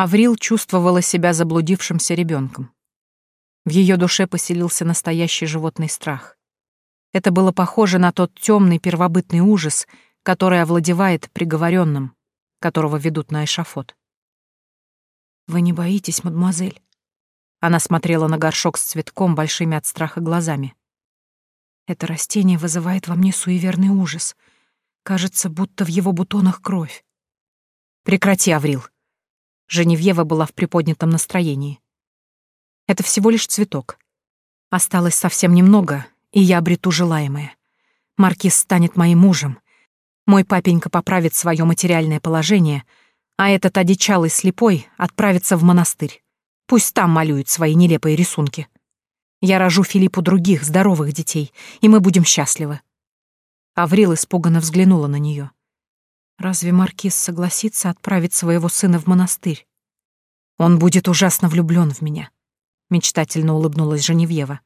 Аврил чувствовала себя заблудившимся ребенком. В ее душе поселился настоящий животный страх. Это было похоже на тот темный первобытный ужас, который овладевает приговоренным, которого ведут на эшафот. «Вы не боитесь, мадемуазель?» Она смотрела на горшок с цветком большими от страха глазами. «Это растение вызывает во мне суеверный ужас. Кажется, будто в его бутонах кровь». «Прекрати, Аврил!» Женевьева была в приподнятом настроении. «Это всего лишь цветок. Осталось совсем немного, и я обрету желаемое. Маркиз станет моим мужем. Мой папенька поправит свое материальное положение, а этот одичалый слепой отправится в монастырь. Пусть там малюет свои нелепые рисунки. Я рожу Филиппу других, здоровых детей, и мы будем счастливы. Аврил испуганно взглянула на нее. Разве Маркиз согласится отправить своего сына в монастырь? Он будет ужасно влюблен в меня, мечтательно улыбнулась Женевьева.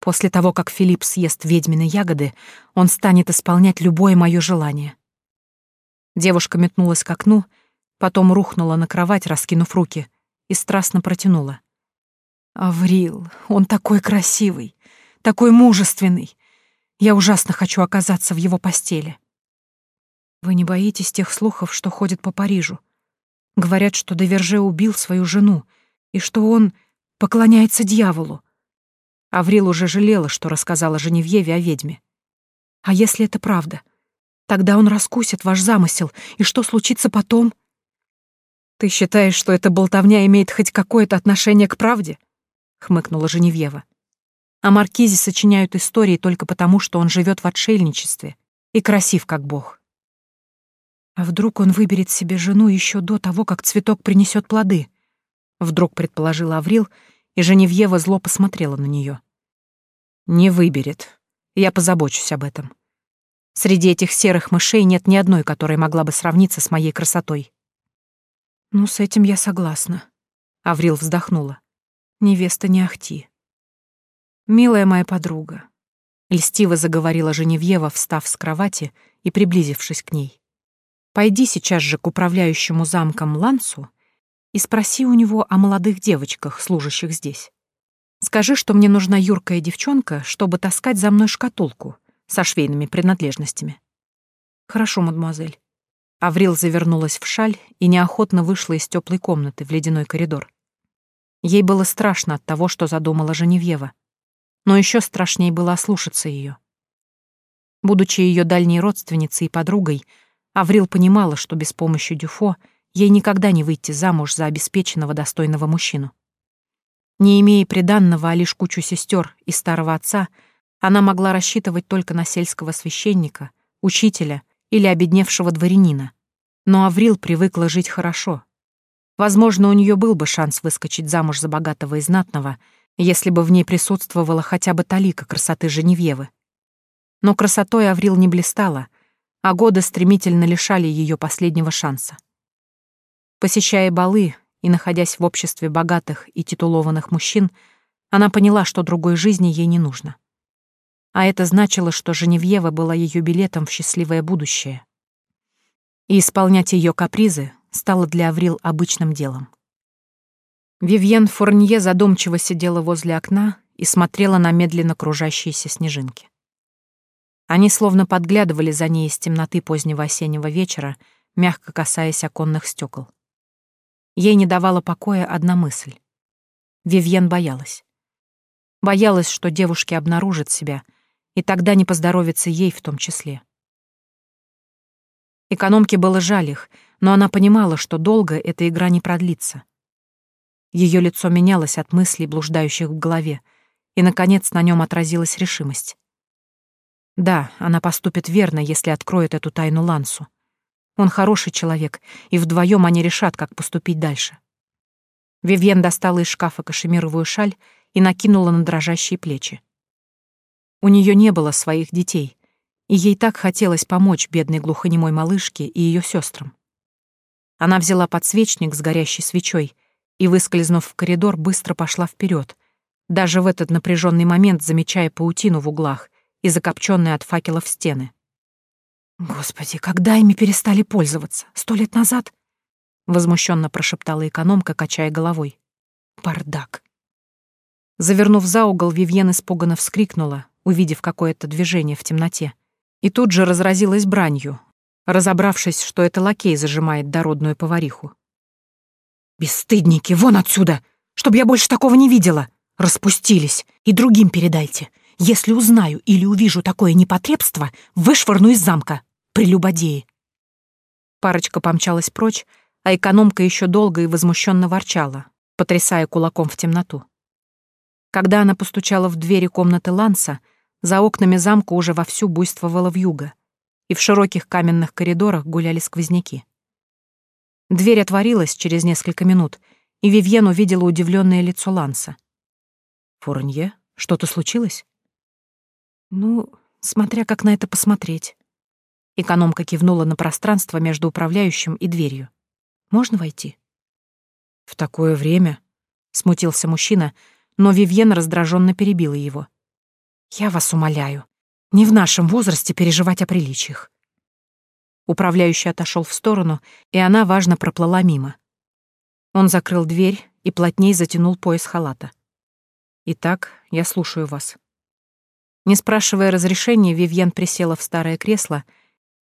После того, как Филипп съест ведьмины ягоды, он станет исполнять любое мое желание. Девушка метнулась к окну, потом рухнула на кровать, раскинув руки, и страстно протянула. «Аврил, он такой красивый, такой мужественный. Я ужасно хочу оказаться в его постели». «Вы не боитесь тех слухов, что ходят по Парижу? Говорят, что Деверже убил свою жену, и что он поклоняется дьяволу. Аврил уже жалела, что рассказала Женевьеве о ведьме. А если это правда? Тогда он раскусит ваш замысел, и что случится потом? Ты считаешь, что эта болтовня имеет хоть какое-то отношение к правде? Хмыкнула Женевьева. А маркизе сочиняют истории только потому, что он живет в отшельничестве и красив как бог. А вдруг он выберет себе жену еще до того, как цветок принесет плоды? Вдруг предположила Аврил и Женевьева зло посмотрела на нее. «Не выберет. Я позабочусь об этом. Среди этих серых мышей нет ни одной, которая могла бы сравниться с моей красотой». «Ну, с этим я согласна», — Аврил вздохнула. «Невеста не ахти». «Милая моя подруга», — льстиво заговорила Женевьева, встав с кровати и приблизившись к ней. «Пойди сейчас же к управляющему замком Лансу и спроси у него о молодых девочках, служащих здесь. Скажи, что мне нужна юркая девчонка, чтобы таскать за мной шкатулку со швейными принадлежностями. Хорошо, мадемуазель. Аврил завернулась в шаль и неохотно вышла из теплой комнаты в ледяной коридор. Ей было страшно от того, что задумала Женевьева. Но еще страшнее было ослушаться ее. Будучи ее дальней родственницей и подругой, Аврил понимала, что без помощи Дюфо — Ей никогда не выйти замуж за обеспеченного достойного мужчину. Не имея приданного, а лишь кучу сестер и старого отца, она могла рассчитывать только на сельского священника, учителя или обедневшего дворянина. Но Аврил привыкла жить хорошо. Возможно, у нее был бы шанс выскочить замуж за богатого и знатного, если бы в ней присутствовала хотя бы талика красоты Женевьевы. Но красотой Аврил не блистала, а годы стремительно лишали ее последнего шанса. Посещая балы и находясь в обществе богатых и титулованных мужчин, она поняла, что другой жизни ей не нужно. А это значило, что Женевьева была ее билетом в счастливое будущее. И исполнять ее капризы стало для Аврил обычным делом. Вивьен Фурнье задумчиво сидела возле окна и смотрела на медленно кружащиеся снежинки. Они словно подглядывали за ней из темноты позднего осеннего вечера, мягко касаясь оконных стекол. Ей не давала покоя одна мысль. Вивьен боялась. Боялась, что девушки обнаружат себя, и тогда не поздоровится ей в том числе. Экономке было жаль их, но она понимала, что долго эта игра не продлится. Ее лицо менялось от мыслей, блуждающих в голове, и, наконец, на нем отразилась решимость. Да, она поступит верно, если откроет эту тайну Лансу. Он хороший человек, и вдвоем они решат, как поступить дальше. Вивьен достала из шкафа кашемировую шаль и накинула на дрожащие плечи. У нее не было своих детей, и ей так хотелось помочь бедной глухонемой малышке и ее сестрам. Она взяла подсвечник с горящей свечой и, выскользнув в коридор, быстро пошла вперед, даже в этот напряженный момент замечая паутину в углах и закопченные от факелов стены. Господи, когда ими перестали пользоваться? Сто лет назад? возмущенно прошептала экономка, качая головой. Бардак. Завернув за угол, Вивьен испуганно вскрикнула, увидев какое-то движение в темноте, и тут же разразилась бранью, разобравшись, что это лакей зажимает дородную повариху. «Бесстыдники, вон отсюда! Чтоб я больше такого не видела! Распустились! И другим передайте! Если узнаю или увижу такое непотребство, вышвырну из замка! Прелюбодеи!» Парочка помчалась прочь, а экономка еще долго и возмущенно ворчала, потрясая кулаком в темноту. Когда она постучала в двери комнаты Ланса, за окнами замка уже вовсю буйствовала вьюга, и в широких каменных коридорах гуляли сквозняки. Дверь отворилась через несколько минут, и Вивьен увидела удивленное лицо Ланса. «Фурнье, что-то случилось?» «Ну, смотря как на это посмотреть». Экономка кивнула на пространство между управляющим и дверью. «Можно войти?» «В такое время?» — смутился мужчина, но Вивьен раздраженно перебила его. «Я вас умоляю, не в нашем возрасте переживать о приличиях». Управляющий отошел в сторону, и она, важно, проплыла мимо. Он закрыл дверь и плотней затянул пояс халата. «Итак, я слушаю вас». Не спрашивая разрешения, Вивьен присела в старое кресло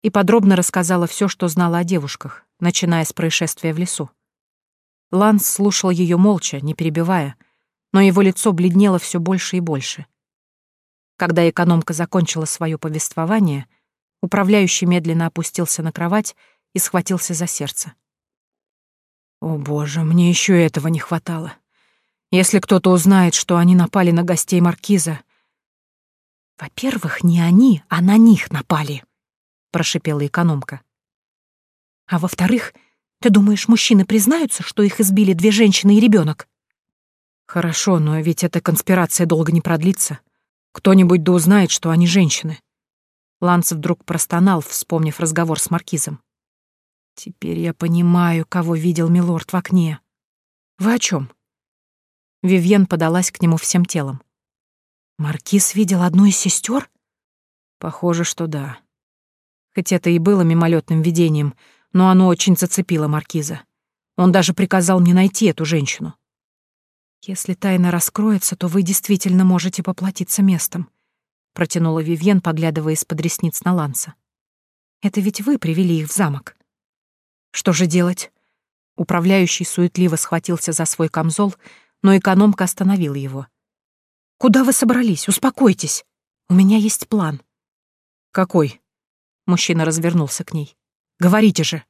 и подробно рассказала все, что знала о девушках, начиная с происшествия в лесу. Ланс слушал ее молча, не перебивая, но его лицо бледнело все больше и больше. Когда экономка закончила свое повествование, управляющий медленно опустился на кровать и схватился за сердце. «О боже, мне еще этого не хватало. Если кто-то узнает, что они напали на гостей Маркиза...» «Во-первых, не они, а на них напали», — прошипела экономка. «А во-вторых, ты думаешь, мужчины признаются, что их избили две женщины и ребенок? Хорошо, но ведь эта конспирация долго не продлится. Кто-нибудь да узнает, что они женщины. Ланс вдруг простонал, вспомнив разговор с маркизом. Теперь я понимаю, кого видел милорд в окне. Вы о чем? Вивьен подалась к нему всем телом. Маркиз видел одну из сестер? Похоже, что да. Хоть это и было мимолетным видением, но оно очень зацепило маркиза. Он даже приказал мне найти эту женщину. «Если тайна раскроется, то вы действительно можете поплатиться местом», — протянула Вивьен, поглядывая из-под ресниц на Ланса. «Это ведь вы привели их в замок». «Что же делать?» Управляющий суетливо схватился за свой камзол, но экономка остановила его. «Куда вы собрались? Успокойтесь. У меня есть план». «Какой?» Мужчина развернулся к ней. «Говорите же».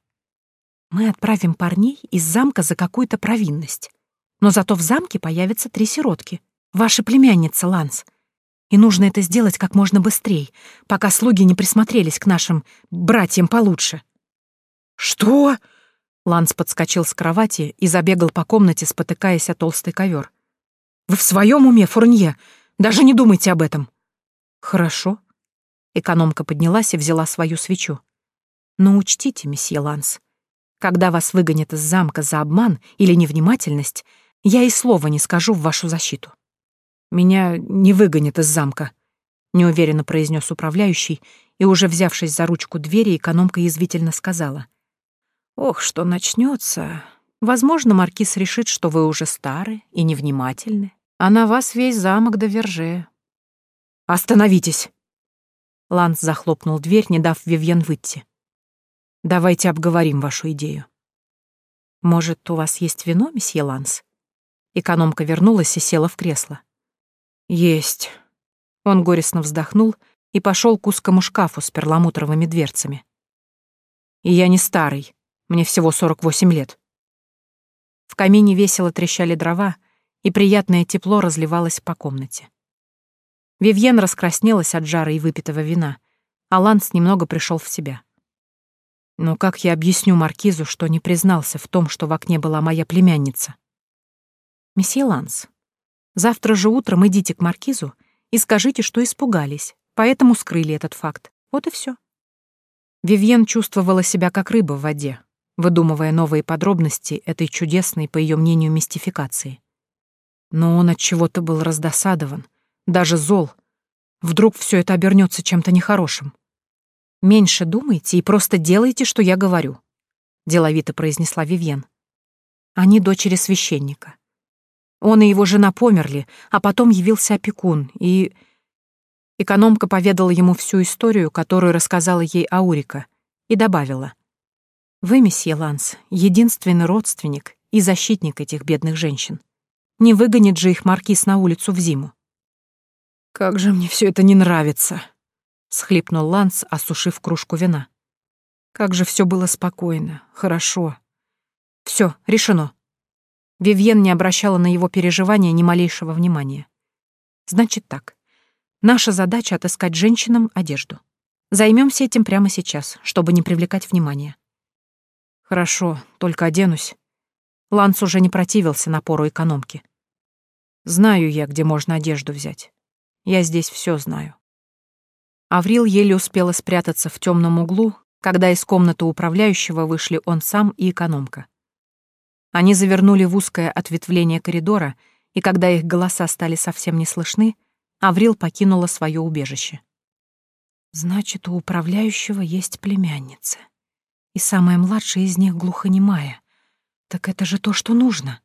«Мы отправим парней из замка за какую-то провинность. Но зато в замке появятся три сиротки. Ваша племянница, Ланс. И нужно это сделать как можно быстрее, пока слуги не присмотрелись к нашим братьям получше». «Что?» Ланс подскочил с кровати и забегал по комнате, спотыкаясь о толстый ковер. «Вы в своем уме, Фурнье? Даже не думайте об этом». «Хорошо». Экономка поднялась и взяла свою свечу. «Но учтите, месье Ланс, когда вас выгонят из замка за обман или невнимательность, я и слова не скажу в вашу защиту. Меня не выгонят из замка, неуверенно произнес управляющий, и уже взявшись за ручку двери, экономка язвительно сказала. Ох, что начнется. Возможно, маркиз решит, что вы уже стары и невнимательны, а на вас весь замок до верже. Остановитесь! Ланс захлопнул дверь, не дав Вивьен выйти. Давайте обговорим вашу идею. Может, у вас есть вино, месье Ланс? Экономка вернулась и села в кресло. «Есть». Он горестно вздохнул и пошел к узкому шкафу с перламутровыми дверцами. «И я не старый, мне всего 48 лет». В камине весело трещали дрова, и приятное тепло разливалось по комнате. Вивьен раскраснелась от жара и выпитого вина, а Ланс немного пришел в себя. Но как я объясню Маркизу, что не признался в том, что в окне была моя племянница? «Месье Ланс, завтра же утром идите к маркизу и скажите, что испугались, поэтому скрыли этот факт. Вот и все. Вивьен чувствовала себя как рыба в воде, выдумывая новые подробности этой чудесной, по ее мнению, мистификации. Но он от чего-то был раздосадован, даже зол. Вдруг все это обернется чем-то нехорошим. Меньше думайте и просто делайте, что я говорю. — деловито произнесла Вивьен. «Они дочери священника. Он и его жена померли, а потом явился опекун, и...» Экономка поведала ему всю историю, которую рассказала ей Аурика, и добавила. «Вы, месье Ланс, единственный родственник и защитник этих бедных женщин. Не выгонит же их маркиз на улицу в зиму». «Как же мне все это не нравится!» — схлипнул Ланс, осушив кружку вина. «Как же все было спокойно, хорошо. Все, решено». Вивьен не обращала на его переживания ни малейшего внимания. «Значит так. Наша задача — отыскать женщинам одежду. Займемся этим прямо сейчас, чтобы не привлекать внимания. Хорошо, только оденусь. Ланс уже не противился напору экономки. Знаю я, где можно одежду взять. Я здесь все знаю. Аврил еле успела спрятаться в темном углу, когда из комнаты управляющего вышли он сам и экономка. Они завернули в узкое ответвление коридора, и когда их голоса стали совсем не слышны, Аврил покинула свое убежище. Значит, у управляющего есть племянница. И самая младшая из них глухонемая. Так это же то, что нужно.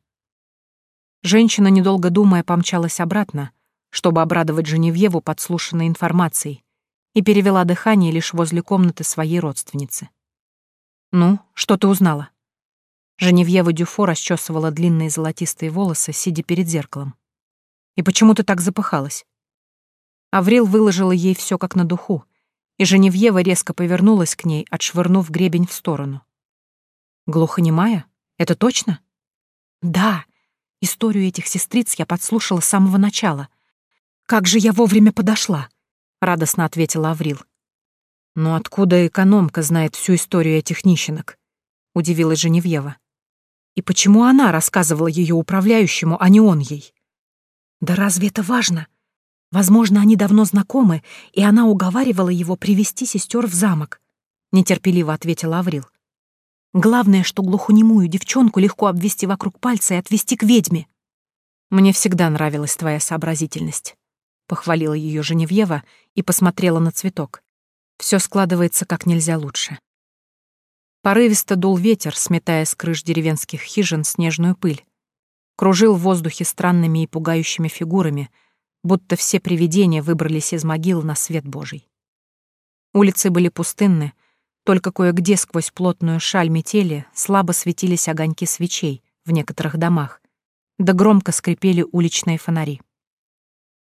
Женщина, недолго думая, помчалась обратно, чтобы обрадовать Женевьеву подслушанной информацией, и перевела дыхание лишь возле комнаты своей родственницы. «Ну, что ты узнала?» Женевьева Дюфо расчесывала длинные золотистые волосы, сидя перед зеркалом. «И почему ты так запыхалась?» Аврил выложила ей все как на духу, и Женевьева резко повернулась к ней, отшвырнув гребень в сторону. «Глухонемая? Это точно?» «Да. Историю этих сестриц я подслушала с самого начала. Как же я вовремя подошла!» — радостно ответила Аврил. «Но откуда экономка знает всю историю этих нищенок?» — удивилась Женевьева. «И почему она рассказывала ее управляющему, а не он ей?» «Да разве это важно?» Возможно, они давно знакомы, и она уговаривала его привести сестер в замок, нетерпеливо ответил Аврил. Главное, что глухонемую девчонку легко обвести вокруг пальца и отвести к ведьме. Мне всегда нравилась твоя сообразительность, похвалила ее Женевьева и посмотрела на цветок. Все складывается как нельзя лучше. Порывисто дул ветер, сметая с крыш деревенских хижин снежную пыль. Кружил в воздухе странными и пугающими фигурами — будто все привидения выбрались из могил на свет Божий. Улицы были пустынны, только кое-где сквозь плотную шаль метели слабо светились огоньки свечей в некоторых домах, да громко скрипели уличные фонари.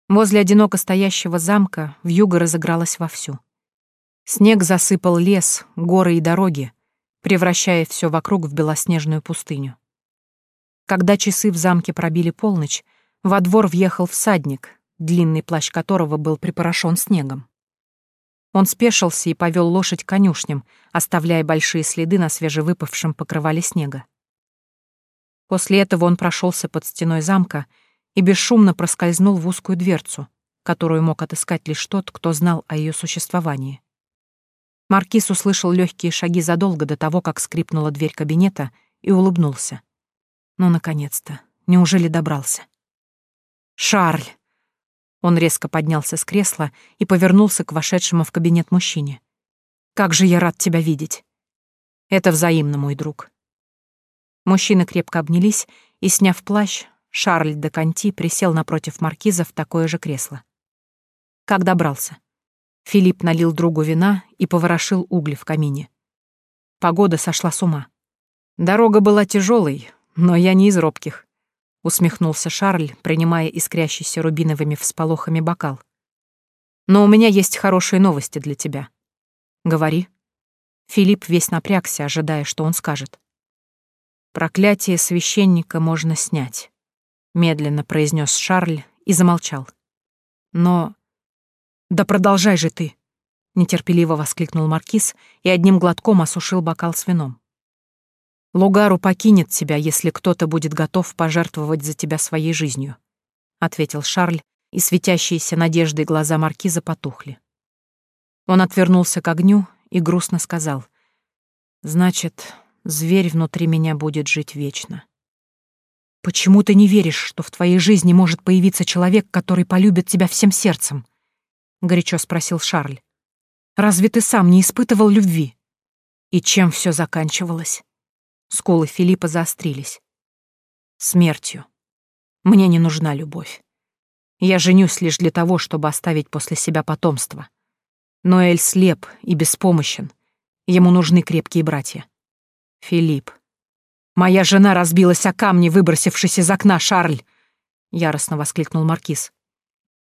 Возле одиноко стоящего замка вьюга разыгралась вовсю. Снег засыпал лес, горы и дороги, превращая все вокруг в белоснежную пустыню. Когда часы в замке пробили полночь, во двор въехал всадник, длинный плащ которого был припорошен снегом. Он спешился и повел лошадь конюшням, оставляя большие следы на свежевыпавшем покрывале снега. После этого он прошелся под стеной замка и бесшумно проскользнул в узкую дверцу, которую мог отыскать лишь тот, кто знал о ее существовании. Маркиз услышал легкие шаги задолго до того, как скрипнула дверь кабинета, и улыбнулся. Ну, наконец-то, неужели добрался? «Шарль!» Он резко поднялся с кресла и повернулся к вошедшему в кабинет мужчине. «Как же я рад тебя видеть!» «Это взаимно, мой друг». Мужчины крепко обнялись, и, сняв плащ, Шарль де Конти присел напротив маркиза в такое же кресло. Как добрался? Филипп налил другу вина и поворошил угли в камине. Погода сошла с ума. Дорога была тяжелой, но я не из робких усмехнулся Шарль, принимая искрящийся рубиновыми всполохами бокал. Но у меня есть хорошие новости для тебя. Говори. Филипп весь напрягся, ожидая, что он скажет. Проклятие священника можно снять, медленно произнес Шарль и замолчал. Но да продолжай же ты, нетерпеливо воскликнул маркиз и одним глотком осушил бокал с вином. Лугару покинет тебя, если кто-то будет готов пожертвовать за тебя своей жизнью», — ответил Шарль, и светящиеся надеждой глаза маркиза потухли. Он отвернулся к огню и грустно сказал, «Значит, зверь внутри меня будет жить вечно». «Почему ты не веришь, что в твоей жизни может появиться человек, который полюбит тебя всем сердцем?» — горячо спросил Шарль. «Разве ты сам не испытывал любви?» «И чем все заканчивалось?» Скулы Филиппа заострились. Смертью. Мне не нужна любовь. Я женюсь лишь для того, чтобы оставить после себя потомство. Но Эль слеп и беспомощен. Ему нужны крепкие братья. Филипп. Моя жена разбилась о камни, выбросившись из окна, Шарль. Яростно воскликнул Маркиз.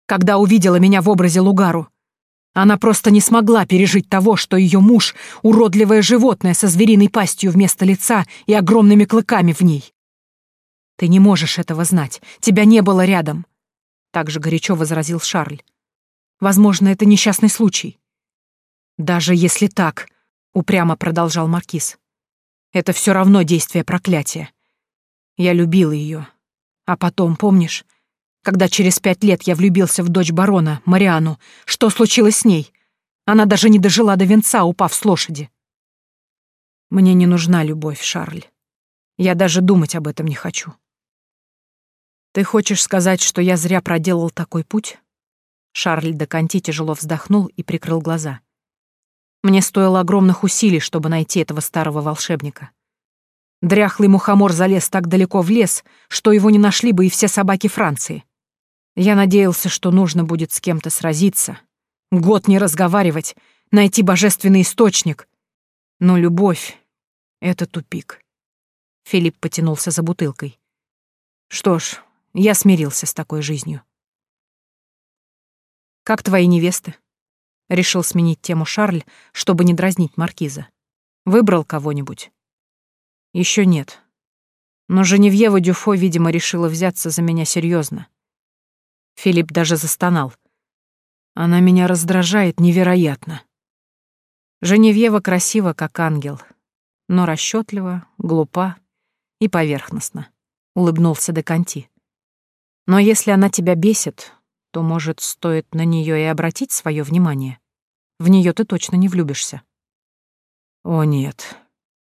Когда увидела меня в образе Лугару. Она просто не смогла пережить того, что ее муж — уродливое животное со звериной пастью вместо лица и огромными клыками в ней. Ты не можешь этого знать. Тебя не было рядом также горячо возразил Шарль. Возможно, это несчастный случай. Даже если так, упрямо продолжал маркиз. Это все равно действие проклятия. Я любил ее. А потом, помнишь, когда через пять лет я влюбился в дочь барона, Мариану, что случилось с ней? Она даже не дожила до венца, упав с лошади. Мне не нужна любовь, Шарль. Я даже думать об этом не хочу. «Ты хочешь сказать, что я зря проделал такой путь?» Шарль де Конти тяжело вздохнул и прикрыл глаза. «Мне стоило огромных усилий, чтобы найти этого старого волшебника. Дряхлый мухомор залез так далеко в лес, что его не нашли бы и все собаки Франции. Я надеялся, что нужно будет с кем-то сразиться, год не разговаривать, найти божественный источник. Но любовь — это тупик». Филипп потянулся за бутылкой. «Что ж, я смирился с такой жизнью. «Как твои невесты?» Решил сменить тему Шарль, чтобы не дразнить маркиза. «Выбрал кого-нибудь?» Еще нет. Но Женевьева Дюфо, видимо, решила взяться за меня серьезно. Филипп даже застонал. Она меня раздражает невероятно. Женевьева красива, как ангел, но расчетлива, глупа и поверхностна, улыбнулся Деканти. Но если она тебя бесит, то, может, стоит на нее и обратить свое внимание. В нее ты точно не влюбишься. О, нет.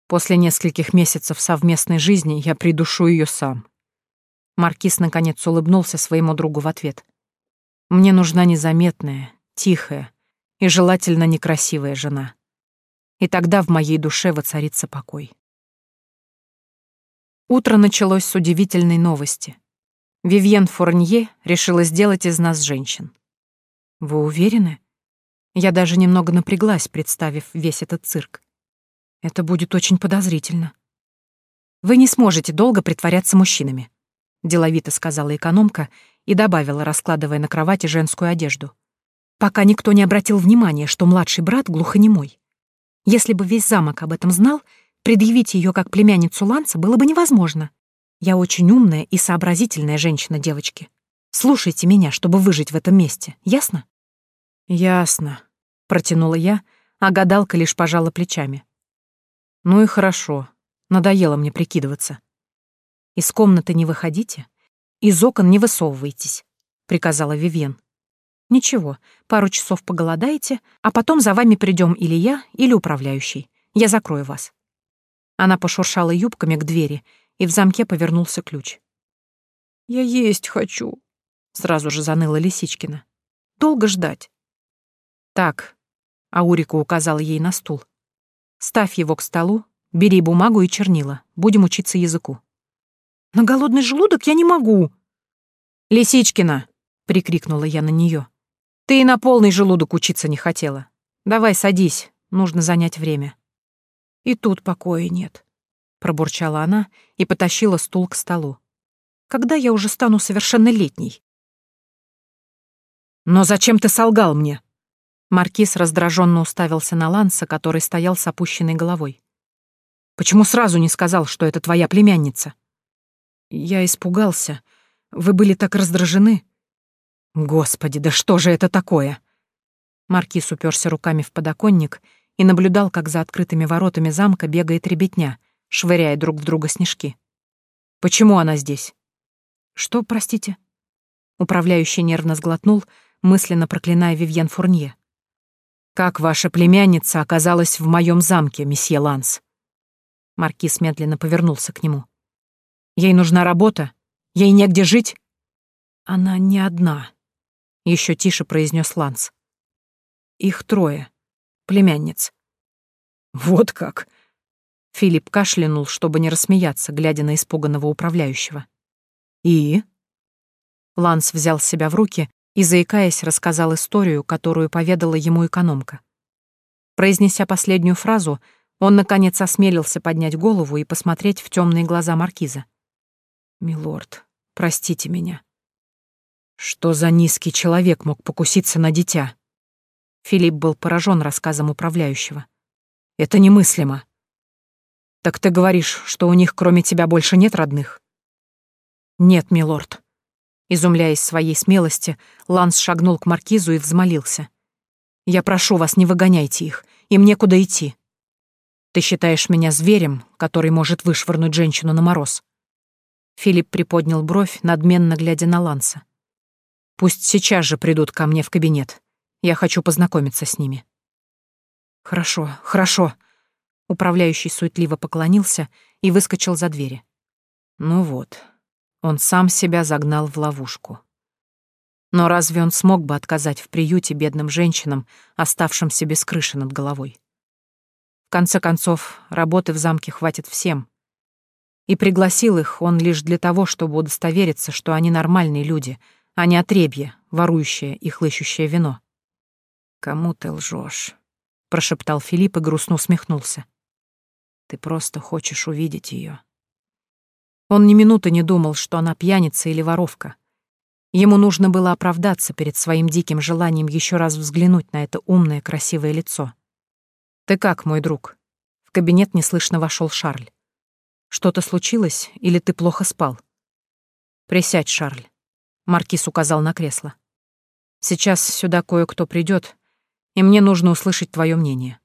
После нескольких месяцев совместной жизни я придушу ее сам. Маркиз наконец улыбнулся своему другу в ответ. Мне нужна незаметная, тихая и желательно некрасивая жена. И тогда в моей душе воцарится покой. Утро началось с удивительной новости — Вивьен Форнье решила сделать из нас женщин. Вы уверены? Я даже немного напряглась, представив весь этот цирк. Это будет очень подозрительно. Вы не сможете долго притворяться мужчинами, деловито сказала экономка и добавила, раскладывая на кровати женскую одежду. Пока никто не обратил внимания, что младший брат глухонемой. Если бы весь замок об этом знал, предъявить ее как племянницу Ланца было бы невозможно. Я очень умная и сообразительная женщина, девочки. Слушайте меня, чтобы выжить в этом месте, ясно?» «Ясно», — протянула я, а гадалка лишь пожала плечами. «Ну и хорошо. Надоело мне прикидываться. Из комнаты не выходите, из окон не высовывайтесь», — приказала Вивьен. «Ничего, пару часов поголодаете, а потом за вами придем или я, или управляющий. Я закрою вас». Она пошуршала юбками к двери и в замке повернулся ключ. «Я есть хочу», — сразу же заныла Лисичкина. «Долго ждать?» «Так», — Аурика указала ей на стул. «Ставь его к столу, бери бумагу и чернила, будем учиться языку». «На голодный желудок я не могу!» «Лисичкина!» — прикрикнула я на нее. «Ты и на полный желудок учиться не хотела. Давай садись, нужно занять время». И тут покоя нет пробурчала она и потащила стул к столу. Когда я уже стану совершеннолетней? Но зачем ты солгал мне? Маркиз раздраженно уставился на Ланса, который стоял с опущенной головой. Почему сразу не сказал, что это твоя племянница? Я испугался. Вы были так раздражены. Господи, да что же это такое? Маркиз уперся руками в подоконник и наблюдал, как за открытыми воротами замка бегает ребятня, швыряя друг в друга снежки. «Почему она здесь?» «Что, простите?» Управляющий нервно сглотнул, мысленно проклиная Вивьен Фурнье. «Как ваша племянница оказалась в моем замке, месье Ланс?» Маркиз медленно повернулся к нему. «Ей нужна работа? Ей негде жить?» «Она не одна», — еще тише произнес Ланс. «Их трое. Племянниц». «Вот как!» Филипп кашлянул, чтобы не рассмеяться, глядя на испуганного управляющего. «И?» Ланс взял себя в руки и, заикаясь, рассказал историю, которую поведала ему экономка. Произнеся последнюю фразу, он, наконец, осмелился поднять голову и посмотреть в темные глаза маркиза. «Милорд, простите меня». «Что за низкий человек мог покуситься на дитя?» Филипп был поражен рассказом управляющего. «Это немыслимо». «Так ты говоришь, что у них кроме тебя больше нет родных?» «Нет, милорд». Изумляясь своей смелости, Ланс шагнул к маркизу и взмолился. «Я прошу вас, не выгоняйте их, им некуда идти. Ты считаешь меня зверем, который может вышвырнуть женщину на мороз?» Филипп приподнял бровь, надменно глядя на Ланса. «Пусть сейчас же придут ко мне в кабинет. Я хочу познакомиться с ними». «Хорошо, хорошо», Управляющий суетливо поклонился и выскочил за двери. Ну вот, он сам себя загнал в ловушку. Но разве он смог бы отказать в приюте бедным женщинам, оставшимся без крыши над головой? В конце концов, работы в замке хватит всем. И пригласил их он лишь для того, чтобы удостовериться, что они нормальные люди, а не отребье, ворующее и хлыщущее вино. «Кому ты лжешь? прошептал Филипп и грустно усмехнулся. Ты просто хочешь увидеть ее. Он ни минуты не думал, что она пьяница или воровка. Ему нужно было оправдаться перед своим диким желанием еще раз взглянуть на это умное, красивое лицо. «Ты как, мой друг?» В кабинет неслышно вошел Шарль. «Что-то случилось, или ты плохо спал?» «Присядь, Шарль», — Маркиз указал на кресло. «Сейчас сюда кое-кто придет, и мне нужно услышать твое мнение».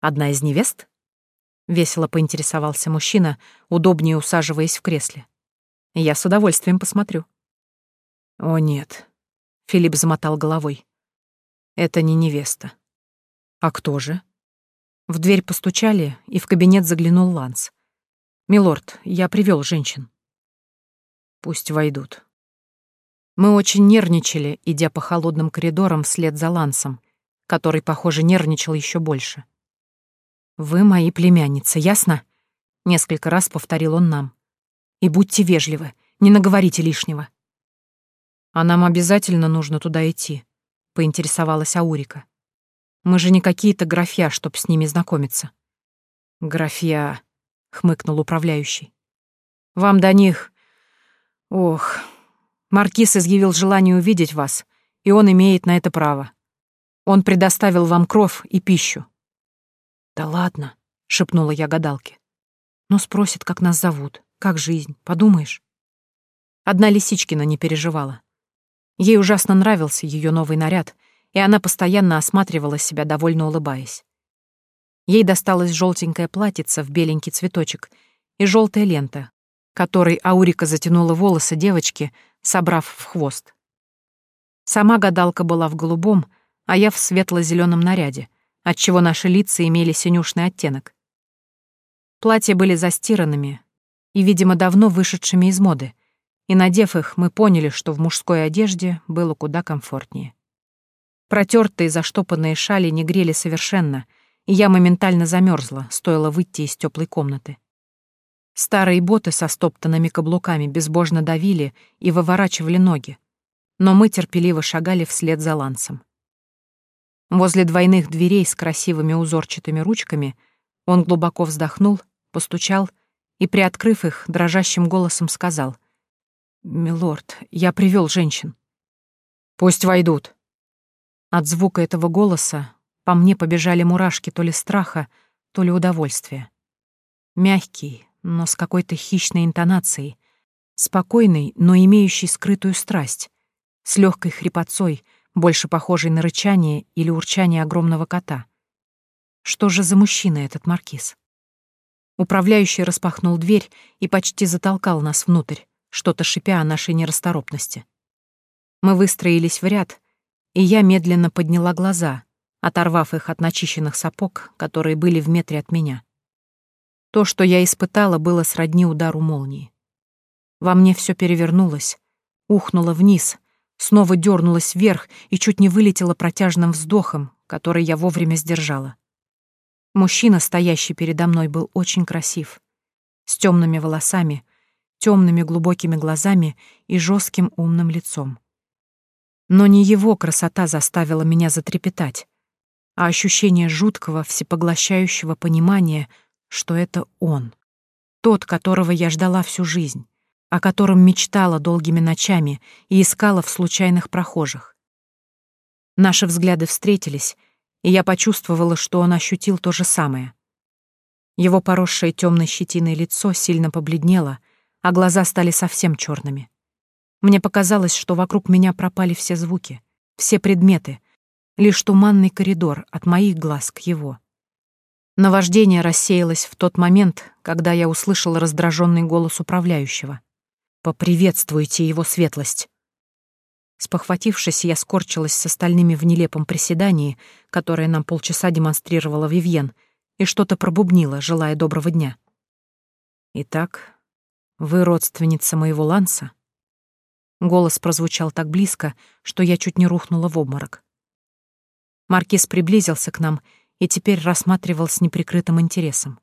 «Одна из невест?» — весело поинтересовался мужчина, удобнее усаживаясь в кресле. «Я с удовольствием посмотрю». «О, нет», — Филипп замотал головой. «Это не невеста». «А кто же?» В дверь постучали, и в кабинет заглянул Ланс. «Милорд, я привел женщин». «Пусть войдут». Мы очень нервничали, идя по холодным коридорам вслед за Лансом, который, похоже, нервничал еще больше. «Вы мои племянницы, ясно?» — несколько раз повторил он нам. «И будьте вежливы, не наговорите лишнего». «А нам обязательно нужно туда идти», — поинтересовалась Аурика. «Мы же не какие-то графья, чтоб с ними знакомиться». «Графья», — хмыкнул управляющий. «Вам до них... Ох, Маркиз изъявил желание увидеть вас, и он имеет на это право. Он предоставил вам кров и пищу. «Да ладно», — шепнула я гадалке. «Ну, спросит, как нас зовут, как жизнь, подумаешь?» Одна Лисичкина не переживала. Ей ужасно нравился ее новый наряд, и она постоянно осматривала себя, довольно улыбаясь. Ей досталось желтенькое платьице в беленький цветочек и желтая лента, которой Аурика затянула волосы девочки, собрав в хвост. Сама гадалка была в голубом, а я в светло-зеленом наряде, отчего наши лица имели синюшный оттенок. Платья были застиранными и, видимо, давно вышедшими из моды, и, надев их, мы поняли, что в мужской одежде было куда комфортнее. Протертые заштопанные шали не грели совершенно, я моментально замерзла, стоило выйти из теплой комнаты. Старые боты со стоптанными каблуками безбожно давили и выворачивали ноги, но мы терпеливо шагали вслед за лансом. Возле двойных дверей с красивыми узорчатыми ручками он глубоко вздохнул, постучал и, приоткрыв их, дрожащим голосом сказал. «Милорд, я привел женщин». «Пусть войдут». От звука этого голоса по мне побежали мурашки то ли страха, то ли удовольствия. Мягкий, но с какой-то хищной интонацией, спокойный, но имеющий скрытую страсть, с легкой хрипотцой — больше похожий на рычание или урчание огромного кота. Что же за мужчина этот маркиз? Управляющий распахнул дверь и почти затолкал нас внутрь, что-то шипя о нашей нерасторопности. Мы выстроились в ряд, и я медленно подняла глаза, оторвав их от начищенных сапог, которые были в метре от меня. То, что я испытала, было сродни удару молнии. Во мне все перевернулось, ухнуло вниз, снова дернулась вверх и чуть не вылетела протяжным вздохом, который я вовремя сдержала. Мужчина, стоящий передо мной, был очень красив. С темными волосами, темными глубокими глазами и жестким умным лицом. Но не его красота заставила меня затрепетать, а ощущение жуткого, всепоглощающего понимания, что это он. Тот, которого я ждала всю жизнь, о котором мечтала долгими ночами и искала в случайных прохожих. Наши взгляды встретились, и я почувствовала, что он ощутил то же самое. Его поросшее темной щетиной лицо сильно побледнело, а глаза стали совсем черными. Мне показалось, что вокруг меня пропали все звуки, все предметы, лишь туманный коридор от моих глаз к его. Наваждение рассеялось в тот момент, когда я услышала раздраженный голос управляющего. «Поприветствуйте его светлость!» Спохватившись, я скорчилась с остальными в нелепом приседании, которое нам полчаса демонстрировала Вивьен, и что-то пробубнила, желая доброго дня. «Итак, вы родственница моего Ланса?» Голос прозвучал так близко, что я чуть не рухнула в обморок. Маркиз приблизился к нам и теперь рассматривал с неприкрытым интересом.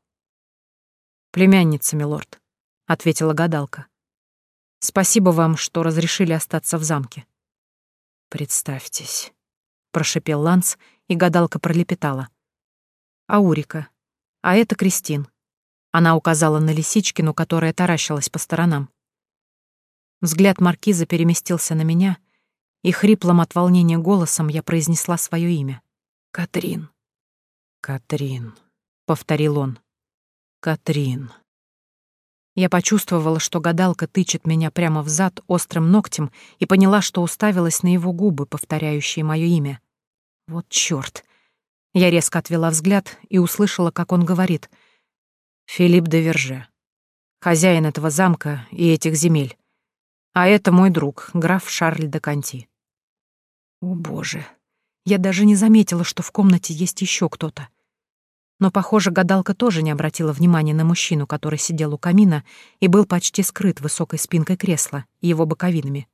«Племянница, милорд», — ответила гадалка. «Спасибо вам, что разрешили остаться в замке». «Представьтесь», — прошипел Ланс, и гадалка пролепетала. «Аурика. А это Кристин». Она указала на Лисичкину, которая таращилась по сторонам. Взгляд маркиза переместился на меня, и хриплым от волнения голосом я произнесла свое имя. «Катрин». «Катрин», — повторил он. «Катрин». Я почувствовала, что гадалка тычет меня прямо в зад острым ногтем и поняла, что уставилась на его губы, повторяющие мое имя. Вот чёрт. Я резко отвела взгляд и услышала, как он говорит. «Филипп де Верже, хозяин этого замка и этих земель. А это мой друг, граф Шарль де Канти. О, боже. Я даже не заметила, что в комнате есть еще кто-то. Но, похоже, гадалка тоже не обратила внимания на мужчину, который сидел у камина и был почти скрыт высокой спинкой кресла и его боковинами.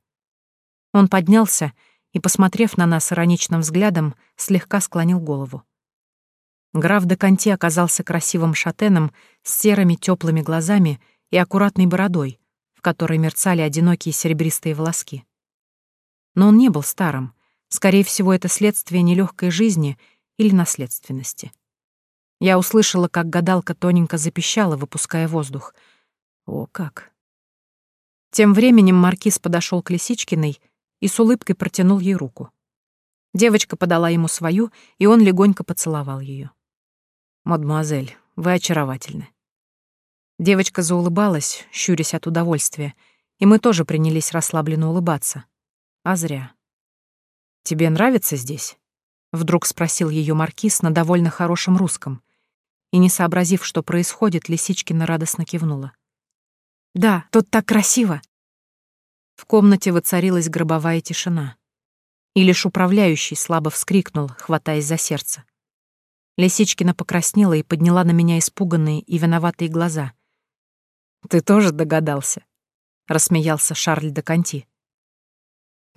Он поднялся и, посмотрев на нас ироничным взглядом, слегка склонил голову. Граф де Канти оказался красивым шатеном с серыми теплыми глазами и аккуратной бородой, в которой мерцали одинокие серебристые волоски. Но он не был старым. Скорее всего, это следствие нелегкой жизни или наследственности. Я услышала, как гадалка тоненько запищала, выпуская воздух. О, как! Тем временем маркиз подошел к Лисичкиной и с улыбкой протянул ей руку. Девочка подала ему свою, и он легонько поцеловал ее. «Мадемуазель, вы очаровательны. Девочка заулыбалась, щурясь от удовольствия, и мы тоже принялись расслабленно улыбаться. А зря. «Тебе нравится здесь?» — вдруг спросил ее маркиз на довольно хорошем русском. И, не сообразив, что происходит, Лисичкина радостно кивнула. «Да, тут так красиво!» В комнате воцарилась гробовая тишина. И лишь управляющий слабо вскрикнул, хватаясь за сердце. Лисичкина покраснела и подняла на меня испуганные и виноватые глаза — «Ты тоже догадался?» — рассмеялся Шарль де Канти.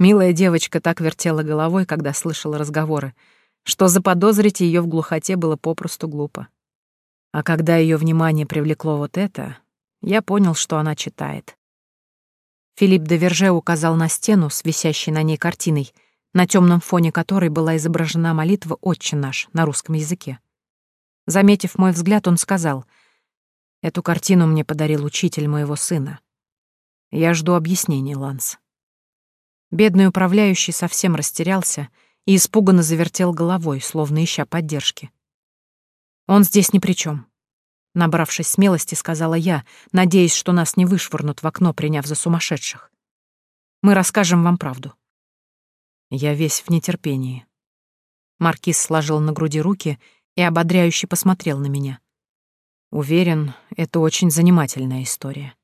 Милая девочка так вертела головой, когда слышала разговоры, что заподозрить ее в глухоте было попросту глупо. А когда ее внимание привлекло вот это, я понял, что она читает. Филипп де Верже указал на стену с висящей на ней картиной, на темном фоне которой была изображена молитва «Отче наш» на русском языке. Заметив мой взгляд, он сказал — Эту картину мне подарил учитель моего сына. Я жду объяснений, Ланс. Бедный управляющий совсем растерялся и испуганно завертел головой, словно ища поддержки. Он здесь ни при чем. Набравшись смелости, сказала я, надеясь, что нас не вышвырнут в окно, приняв за сумасшедших. Мы расскажем вам правду. Я весь в нетерпении. Маркиз сложил на груди руки и ободряюще посмотрел на меня. Уверен, это очень занимательная история.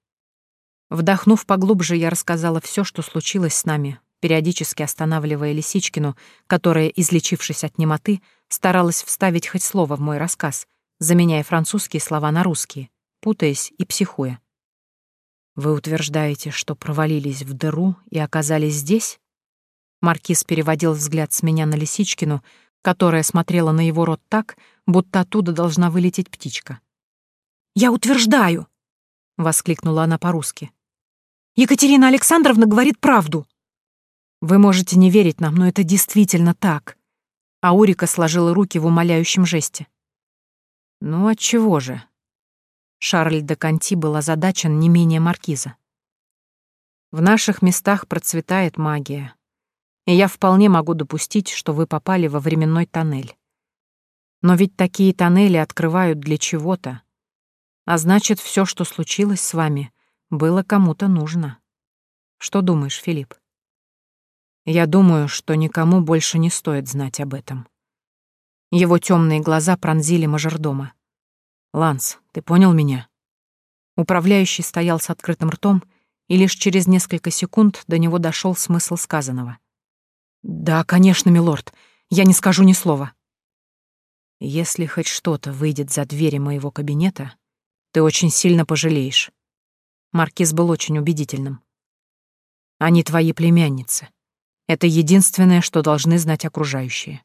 Вдохнув поглубже, я рассказала все, что случилось с нами, периодически останавливая Лисичкину, которая, излечившись от немоты, старалась вставить хоть слово в мой рассказ, заменяя французские слова на русские, путаясь и психуя. «Вы утверждаете, что провалились в дыру и оказались здесь?» Маркиз переводил взгляд с меня на Лисичкину, которая смотрела на его рот так, будто оттуда должна вылететь птичка. «Я утверждаю!» — воскликнула она по-русски. «Екатерина Александровна говорит правду!» «Вы можете не верить нам, но это действительно так!» Аурика сложила руки в умоляющем жесте. «Ну, отчего же?» Шарль де Конти был озадачен не менее маркиза. «В наших местах процветает магия, и я вполне могу допустить, что вы попали во временной тоннель. Но ведь такие тоннели открывают для чего-то, а значит, все, что случилось с вами, было кому-то нужно. Что думаешь, Филипп? Я думаю, что никому больше не стоит знать об этом. Его темные глаза пронзили мажордома. «Ланс, ты понял меня?» Управляющий стоял с открытым ртом, и лишь через несколько секунд до него дошел смысл сказанного. «Да, конечно, милорд. Я не скажу ни слова». «Если хоть что-то выйдет за двери моего кабинета, ты очень сильно пожалеешь». Маркиз был очень убедительным. «Они твои племянницы. Это единственное, что должны знать окружающие».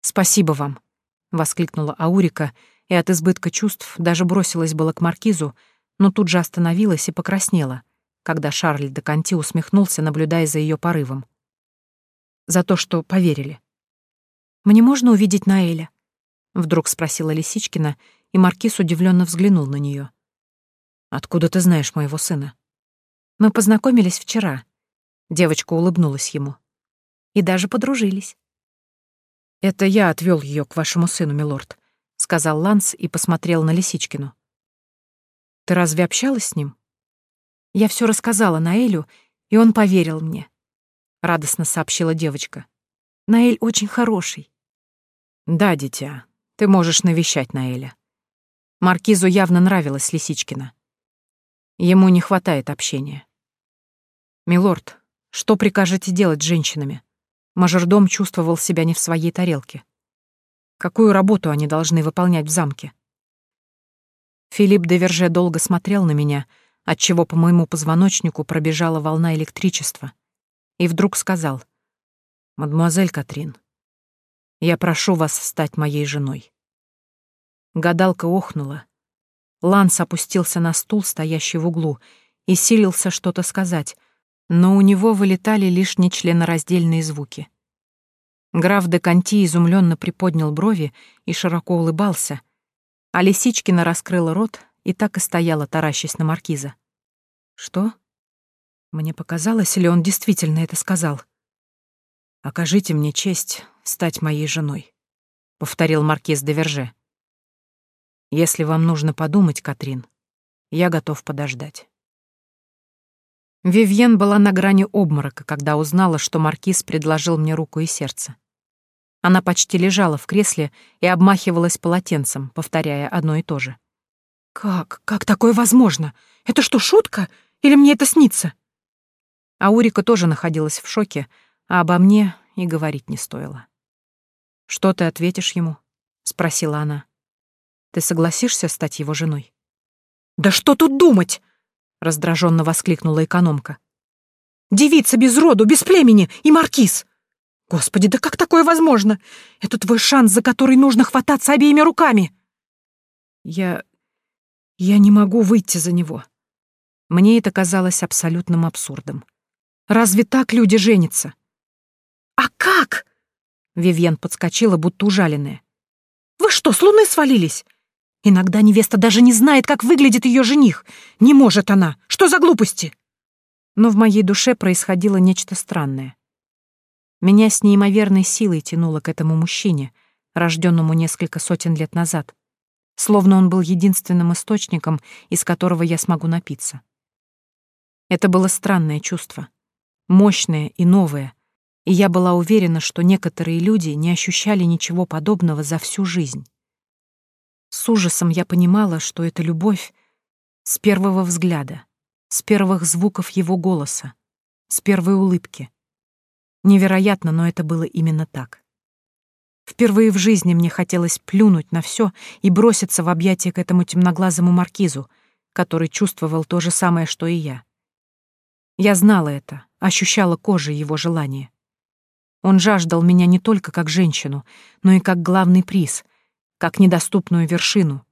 «Спасибо вам», — воскликнула Аурика, и от избытка чувств даже бросилась было к Маркизу, но тут же остановилась и покраснела, когда Шарль де Конти усмехнулся, наблюдая за ее порывом. «За то, что поверили». «Мне можно увидеть Наэля?» — вдруг спросила Лисичкина, и Маркиз удивленно взглянул на нее. «Откуда ты знаешь моего сына?» «Мы познакомились вчера». Девочка улыбнулась ему. «И даже подружились». «Это я отвел ее к вашему сыну, милорд», — сказал Ланс и посмотрел на Лисичкину. «Ты разве общалась с ним?» «Я все рассказала Наэлю, и он поверил мне», — радостно сообщила девочка. «Наэль очень хороший». «Да, дитя, ты можешь навещать Наэля». Маркизу явно нравилась Лисичкина. Ему не хватает общения. «Милорд, что прикажете делать с женщинами?» Мажордом чувствовал себя не в своей тарелке. Какую работу они должны выполнять в замке? Филипп де Верже долго смотрел на меня, отчего по моему позвоночнику пробежала волна электричества, и вдруг сказал, «Мадемуазель Катрин, я прошу вас стать моей женой». Гадалка охнула. Ланс опустился на стул, стоящий в углу, и силился что-то сказать, но у него вылетали лишь нечленораздельные звуки. Граф де Конти изумленно приподнял брови и широко улыбался, а Лисичкина раскрыла рот и так и стояла, таращась на маркиза. «Что? Мне показалось, или он действительно это сказал?» «Окажите мне честь стать моей женой», — повторил маркиз де Верже. Если вам нужно подумать, Катрин, я готов подождать. Вивьен была на грани обморока, когда узнала, что маркиз предложил мне руку и сердце. Она почти лежала в кресле и обмахивалась полотенцем, повторяя одно и то же. «Как? Как такое возможно? Это что, шутка? Или мне это снится?» Аурика тоже находилась в шоке, а обо мне и говорить не стоило. «Что ты ответишь ему?» — спросила она. Ты согласишься стать его женой? Да что тут думать? раздраженно воскликнула экономка. Девица без роду, без племени и маркиз. Господи, да как такое возможно? Это твой шанс, за который нужно хвататься обеими руками. Я... я не могу выйти за него. Мне это казалось абсолютным абсурдом. Разве так люди женятся? А как? Вивьен подскочила, будто ужаленная. Вы что, с луны свалились? Иногда невеста даже не знает, как выглядит ее жених. Не может она. Что за глупости? Но в моей душе происходило нечто странное. Меня с неимоверной силой тянуло к этому мужчине, рожденному несколько сотен лет назад, словно он был единственным источником, из которого я смогу напиться. Это было странное чувство, мощное и новое, и я была уверена, что некоторые люди не ощущали ничего подобного за всю жизнь. С ужасом я понимала, что это любовь с первого взгляда, с первых звуков его голоса, с первой улыбки. Невероятно, но это было именно так. Впервые в жизни мне хотелось плюнуть на все и броситься в объятия к этому темноглазому маркизу, который чувствовал то же самое, что и я. Я знала это, ощущала кожей его желание. Он жаждал меня не только как женщину, но и как главный приз, как недоступную вершину,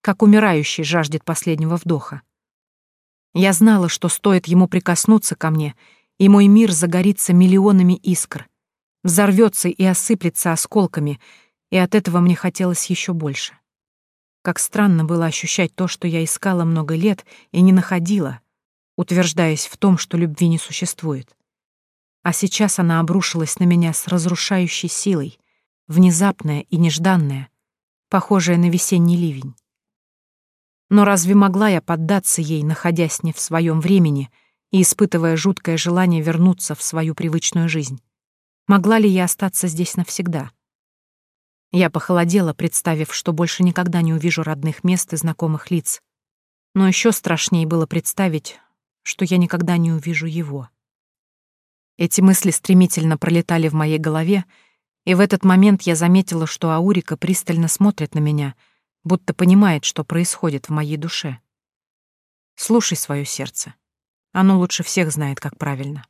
как умирающий жаждет последнего вдоха. Я знала, что стоит ему прикоснуться ко мне, и мой мир загорится миллионами искр, взорвется и осыплется осколками, и от этого мне хотелось еще больше. Как странно было ощущать то, что я искала много лет и не находила, утверждаясь в том, что любви не существует. А сейчас она обрушилась на меня с разрушающей силой, внезапная и нежданная, похожая на весенний ливень. Но разве могла я поддаться ей, находясь не в своем времени и испытывая жуткое желание вернуться в свою привычную жизнь? Могла ли я остаться здесь навсегда? Я похолодела, представив, что больше никогда не увижу родных мест и знакомых лиц. Но еще страшнее было представить, что я никогда не увижу его. Эти мысли стремительно пролетали в моей голове, и в этот момент я заметила, что Аурика пристально смотрит на меня, будто понимает, что происходит в моей душе. Слушай свое сердце. Оно лучше всех знает, как правильно.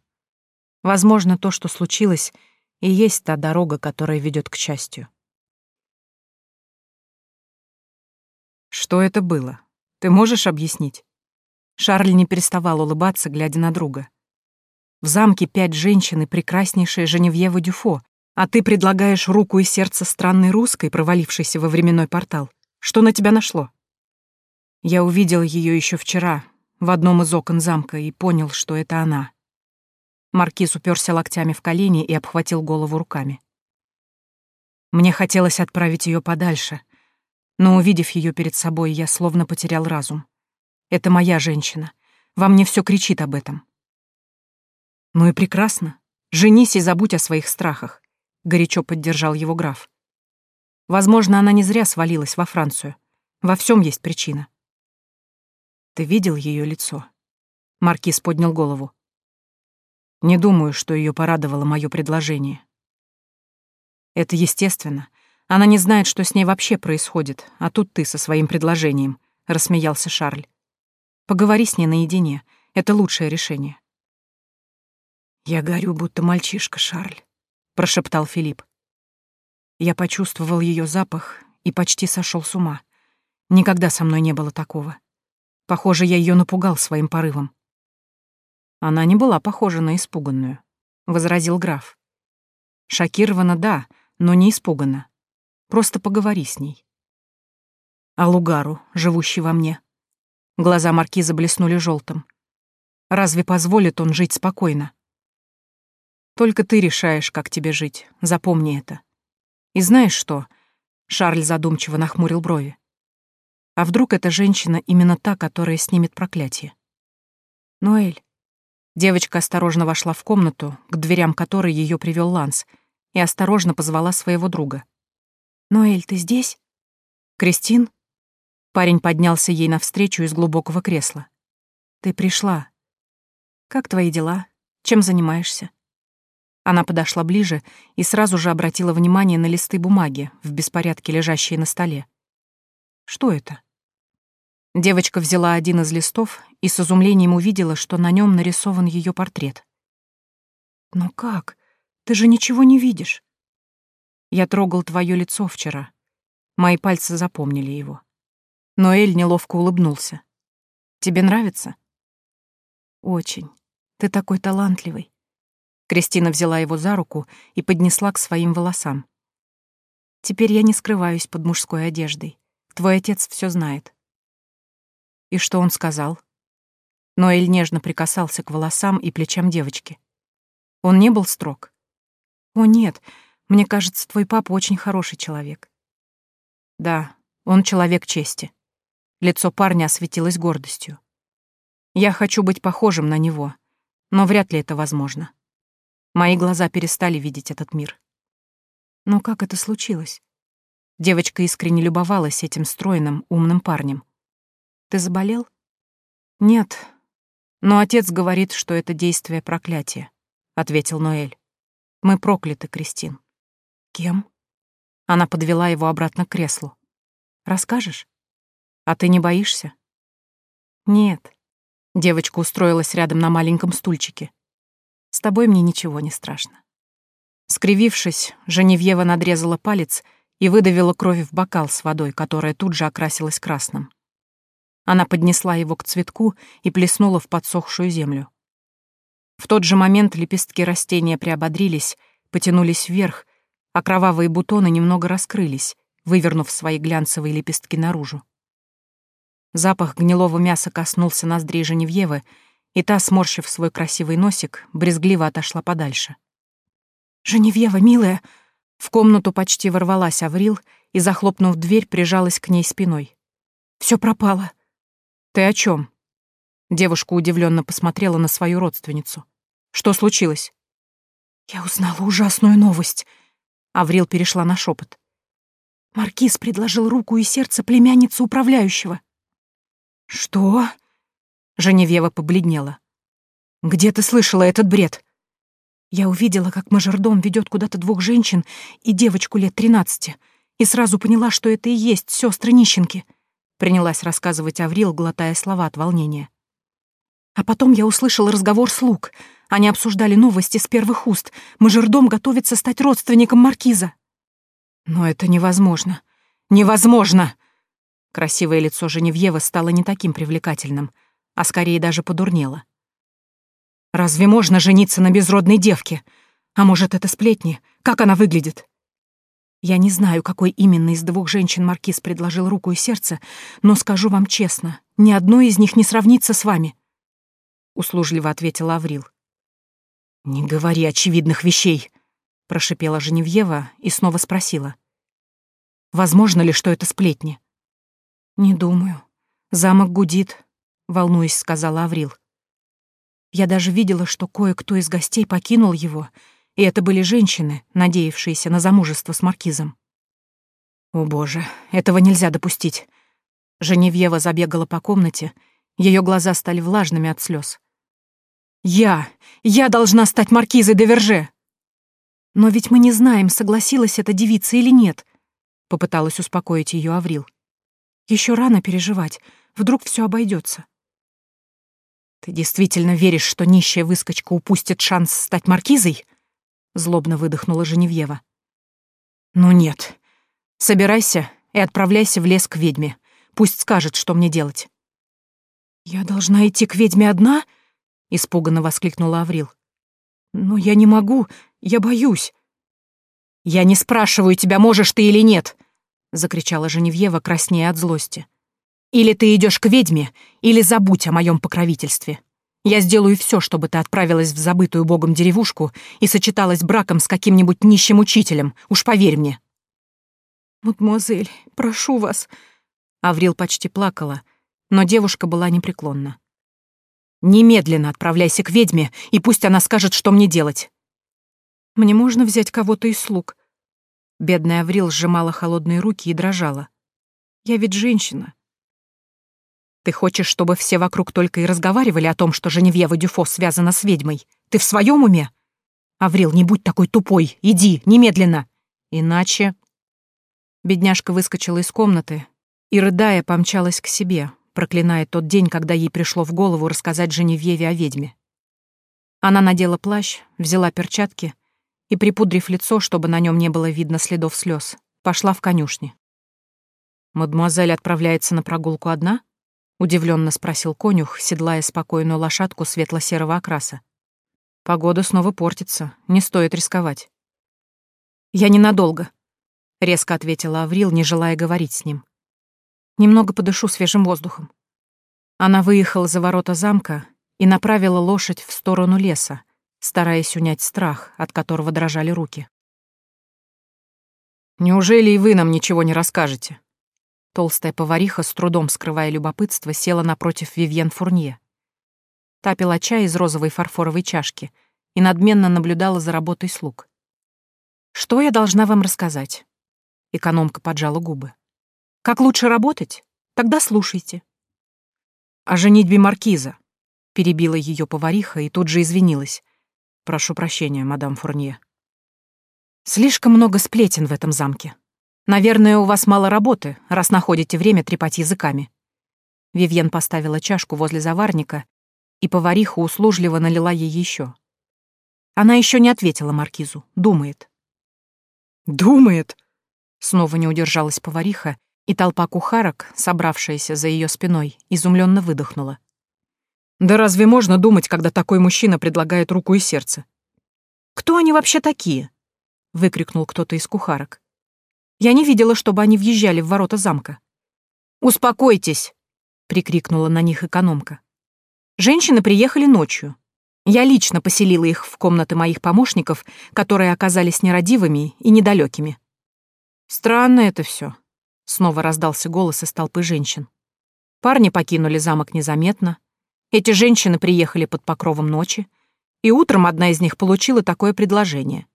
Возможно, то, что случилось, и есть та дорога, которая ведет к счастью. Что это было? Ты можешь объяснить? Шарль не переставал улыбаться, глядя на друга. В замке пять женщин и прекраснейшая Женевьева Дюфо, а ты предлагаешь руку и сердце странной русской, провалившейся во временной портал. Что на тебя нашло? Я увидел ее еще вчера, в одном из окон замка, и понял, что это она. Маркиз уперся локтями в колени и обхватил голову руками. Мне хотелось отправить ее подальше, но, увидев ее перед собой, я словно потерял разум. Это моя женщина. Во мне все кричит об этом. Ну и прекрасно. Женись и забудь о своих страхах, горячо поддержал его граф. Возможно, она не зря свалилась во Францию. Во всем есть причина. Ты видел ее лицо? Маркиз поднял голову. Не думаю, что ее порадовало мое предложение. Это естественно. Она не знает, что с ней вообще происходит, а тут ты со своим предложением», — рассмеялся Шарль. «Поговори с ней наедине. Это лучшее решение». «Я горю, будто мальчишка, Шарль», — прошептал Филипп. Я почувствовал ее запах и почти сошел с ума. Никогда со мной не было такого. Похоже, я ее напугал своим порывом. Она не была похожа на испуганную, — возразил граф. Шокирована, да, но не испугана. Просто поговори с ней. А Лугару, живущий во мне. Глаза маркиза блеснули желтым. Разве позволит он жить спокойно? Только ты решаешь, как тебе жить, запомни это. И знаешь что? Шарль задумчиво нахмурил брови. А вдруг эта женщина именно та, которая снимет проклятие? Ноэль. Девочка осторожно вошла в комнату, к дверям которой ее привел Ланс, и осторожно позвала своего друга. «Ноэль, ты здесь?» «Кристин?» Парень поднялся ей навстречу из глубокого кресла. «Ты пришла. Как твои дела? Чем занимаешься?» Она подошла ближе и сразу же обратила внимание на листы бумаги, в беспорядке лежащие на столе. «Что это?» Девочка взяла один из листов и с изумлением увидела, что на нем нарисован ее портрет. «Но как? Ты же ничего не видишь!» Я трогал твое лицо вчера. Мои пальцы запомнили его. Ноэль неловко улыбнулся. Тебе нравится? Очень. Ты такой талантливый. Кристина взяла его за руку и поднесла к своим волосам. Теперь я не скрываюсь под мужской одеждой. Твой отец все знает. И что он сказал? Ноэль нежно прикасался к волосам и плечам девочки. Он не был строг. О, нет, мне кажется, твой папа очень хороший человек. Да, он человек чести. Лицо парня осветилось гордостью. Я хочу быть похожим на него, но вряд ли это возможно. Мои глаза перестали видеть этот мир. Но как это случилось? Девочка искренне любовалась этим стройным, умным парнем. Ты заболел? Нет. Но отец говорит, что это действие проклятия, ответил Ноэль. Мы прокляты, Кристин. Кем? Она подвела его обратно к креслу. Расскажешь? А ты не боишься? Нет. Девочка устроилась рядом на маленьком стульчике. С тобой мне ничего не страшно. Скривившись, Женевьева надрезала палец и выдавила кровь в бокал с водой, которая тут же окрасилась красным. Она поднесла его к цветку и плеснула в подсохшую землю. В тот же момент лепестки растения приободрились, потянулись вверх, а кровавые бутоны немного раскрылись, вывернув свои глянцевые лепестки наружу. Запах гнилого мяса коснулся ноздрей Женевьевы, и та, сморщив свой красивый носик, брезгливо отошла подальше. «Женевьева, милая!» В комнату почти ворвалась Аврил и, захлопнув дверь, прижалась к ней спиной. Все пропало». «Ты о чем? Девушка удивленно посмотрела на свою родственницу. «Что случилось?» «Я узнала ужасную новость», — Аврил перешла на шепот. Маркиз предложил руку и сердце племянницы управляющего. «Что?» Женевьева побледнела. «Где ты слышала этот бред?» Я увидела, как мажордом ведет куда-то двух женщин и девочку лет тринадцати, и сразу поняла, что это и есть сестры нищенки. Принялась рассказывать Аврил, глотая слова от волнения. А потом я услышала разговор слуг. Они обсуждали новости с первых уст. Мажордом готовится стать родственником маркиза. Но это невозможно. Невозможно! Красивое лицо Женевьевы стало не таким привлекательным, а скорее даже подурнело. Разве можно жениться на безродной девке? А может, это сплетни? Как она выглядит? Я не знаю, какой именно из двух женщин Маркиз предложил руку и сердце, но скажу вам честно, ни одной из них не сравнится с вами. Услужливо ответила Аврил. «Не говори очевидных вещей», — прошипела Женевьева и снова спросила. «Возможно ли, что это сплетни?» «Не думаю. Замок гудит», — волнуясь, сказала Аврил. Я даже видела, что кое-кто из гостей покинул его, и это были женщины, надеявшиеся на замужество с маркизом. О боже, этого нельзя допустить. Женевьева забегала по комнате, ее глаза стали влажными от слез. «Я! Я должна стать маркизой де Верже!» «Но ведь мы не знаем, согласилась эта девица или нет», — попыталась успокоить ее Аврил. Еще рано переживать, вдруг все обойдется. «Ты действительно веришь, что нищая выскочка упустит шанс стать маркизой?» — злобно выдохнула Женевьева. «Ну нет. Собирайся и отправляйся в лес к ведьме. Пусть скажет, что мне делать». «Я должна идти к ведьме одна?» — испуганно воскликнула Аврил. «Но я не могу, я боюсь». «Я не спрашиваю тебя, можешь ты или нет!» — закричала Женевьева, краснея от злости. Или ты идешь к ведьме, или забудь о моем покровительстве. Я сделаю все, чтобы ты отправилась в забытую богом деревушку и сочеталась браком с каким-нибудь нищим учителем, уж поверь мне». «Мадемуазель, прошу вас...» Аврил почти плакала, но девушка была непреклонна. «Немедленно отправляйся к ведьме, и пусть она скажет, что мне делать». «Мне можно взять кого-то из слуг?» Бедная Аврил сжимала холодные руки и дрожала. «Я ведь женщина. Ты хочешь, чтобы все вокруг только и разговаривали о том, что Женевьева Дюфо связана с ведьмой? Ты в своем уме? Аврил, не будь такой тупой. Иди, немедленно. Иначе... Бедняжка выскочила из комнаты и, рыдая, помчалась к себе, проклиная тот день, когда ей пришло в голову рассказать Женевьеве о ведьме. Она надела плащ, взяла перчатки и, припудрив лицо, чтобы на нем не было видно следов слез, пошла в конюшни. «Мадемуазель отправляется на прогулку одна?» Удивленно спросил конюх, седлая спокойную лошадку светло-серого окраса. Погода снова портится, не стоит рисковать. Я ненадолго, резко ответила Аврил, не желая говорить с ним. Немного подышу свежим воздухом. Она выехала за ворота замка и направила лошадь в сторону леса, стараясь унять страх, от которого дрожали руки. «Неужели и вы нам ничего не расскажете?» Толстая повариха, с трудом скрывая любопытство, села напротив Вивьен Фурнье. Та пила чай из розовой фарфоровой чашки и надменно наблюдала за работой слуг. «Что я должна вам рассказать?» Экономка поджала губы. «Как лучше работать? Тогда слушайте». «О женитьбе маркиза», — перебила ее повариха и тут же извинилась. «Прошу прощения, мадам Фурнье». «Слишком много сплетен в этом замке», Наверное, у вас мало работы, раз находите время трепать языками». Вивьен поставила чашку возле заварника, и повариха услужливо налила ей еще. Она еще не ответила Маркизу. Думает. «Думает?» Снова не удержалась повариха, и толпа кухарок, собравшаяся за ее спиной, изумленно выдохнула. «Да разве можно думать, когда такой мужчина предлагает руку и сердце?» «Кто они вообще такие?» — выкрикнул кто-то из кухарок. «Я не видела, чтобы они въезжали в ворота замка». «Успокойтесь!» — прикрикнула на них экономка. «Женщины приехали ночью. Я лично поселила их в комнаты моих помощников, которые оказались нерадивыми и недалекими. Странно это все. Снова раздался голос из толпы женщин. Парни покинули замок незаметно. Эти женщины приехали под покровом ночи, и утром одна из них получила такое предложение.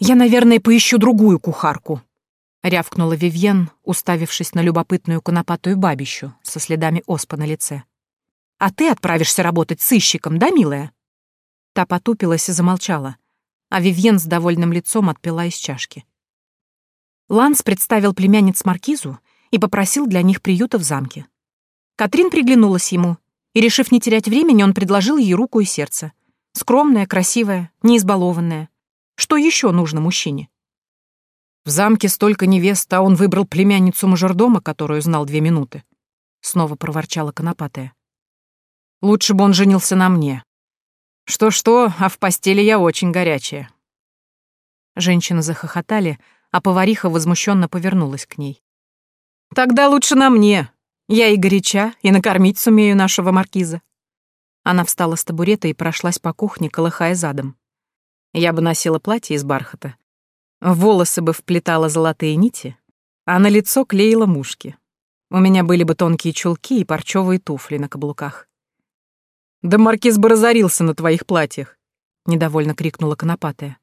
«Я, наверное, поищу другую кухарку», — рявкнула Вивьен, уставившись на любопытную конопатую бабищу со следами оспа на лице. А ты отправишься работать сыщиком, да, милая?» Та потупилась и замолчала, а Вивьен с довольным лицом отпила из чашки. Ланс представил племянниц Маркизу и попросил для них приюта в замке. Катрин приглянулась ему, и, решив не терять времени, он предложил ей руку и сердце. Скромная, красивая, неизбалованная. Что еще нужно мужчине? В замке столько невест, а он выбрал племянницу мажордома, которую знал две минуты. Снова проворчала Конопатая. Лучше бы он женился на мне. Что-что, а в постели я очень горячая. Женщины захохотали, а повариха возмущенно повернулась к ней. «Тогда лучше на мне. Я и горяча, и накормить сумею нашего маркиза». Она встала с табурета и прошлась по кухне, колыхая задом. Я бы носила платье из бархата. Волосы бы вплетала золотые нити, а на лицо клеила мушки. У меня были бы тонкие чулки и парчевые туфли на каблуках. «Да маркиз бы разорился на твоих платьях!» — недовольно крикнула Конопатая.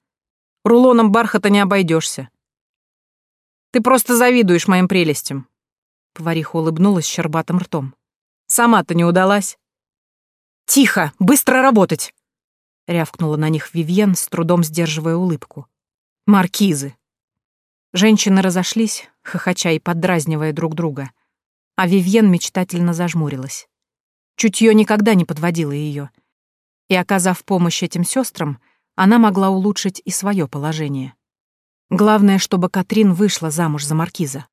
«Рулоном бархата не обойдешься. Ты просто завидуешь моим прелестям!» Повариха улыбнулась щербатым ртом. «Сама-то не удалась!» «Тихо! Быстро работать!» — рявкнула на них Вивьен, с трудом сдерживая улыбку. «Маркизы!» Женщины разошлись, хохоча и поддразнивая друг друга, а Вивьен мечтательно зажмурилась. Чутье никогда не подводило ее. И, оказав помощь этим сестрам, она могла улучшить и свое положение. Главное, чтобы Катрин вышла замуж за маркиза.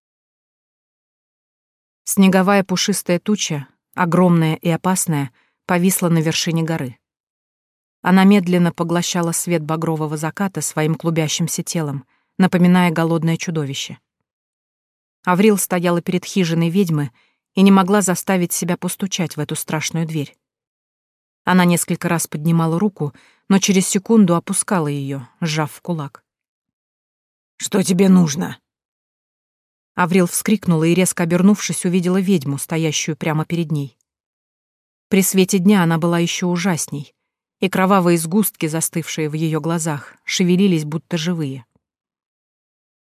Снеговая пушистая туча, огромная и опасная, повисла на вершине горы. Она медленно поглощала свет багрового заката своим клубящимся телом, напоминая голодное чудовище. Аврил стояла перед хижиной ведьмы и не могла заставить себя постучать в эту страшную дверь. Она несколько раз поднимала руку, но через секунду опускала ее, сжав в кулак. «Что тебе нужно?» Аврил вскрикнула и, резко обернувшись, увидела ведьму, стоящую прямо перед ней. При свете дня она была еще ужасней, и кровавые сгустки, застывшие в ее глазах, шевелились, будто живые.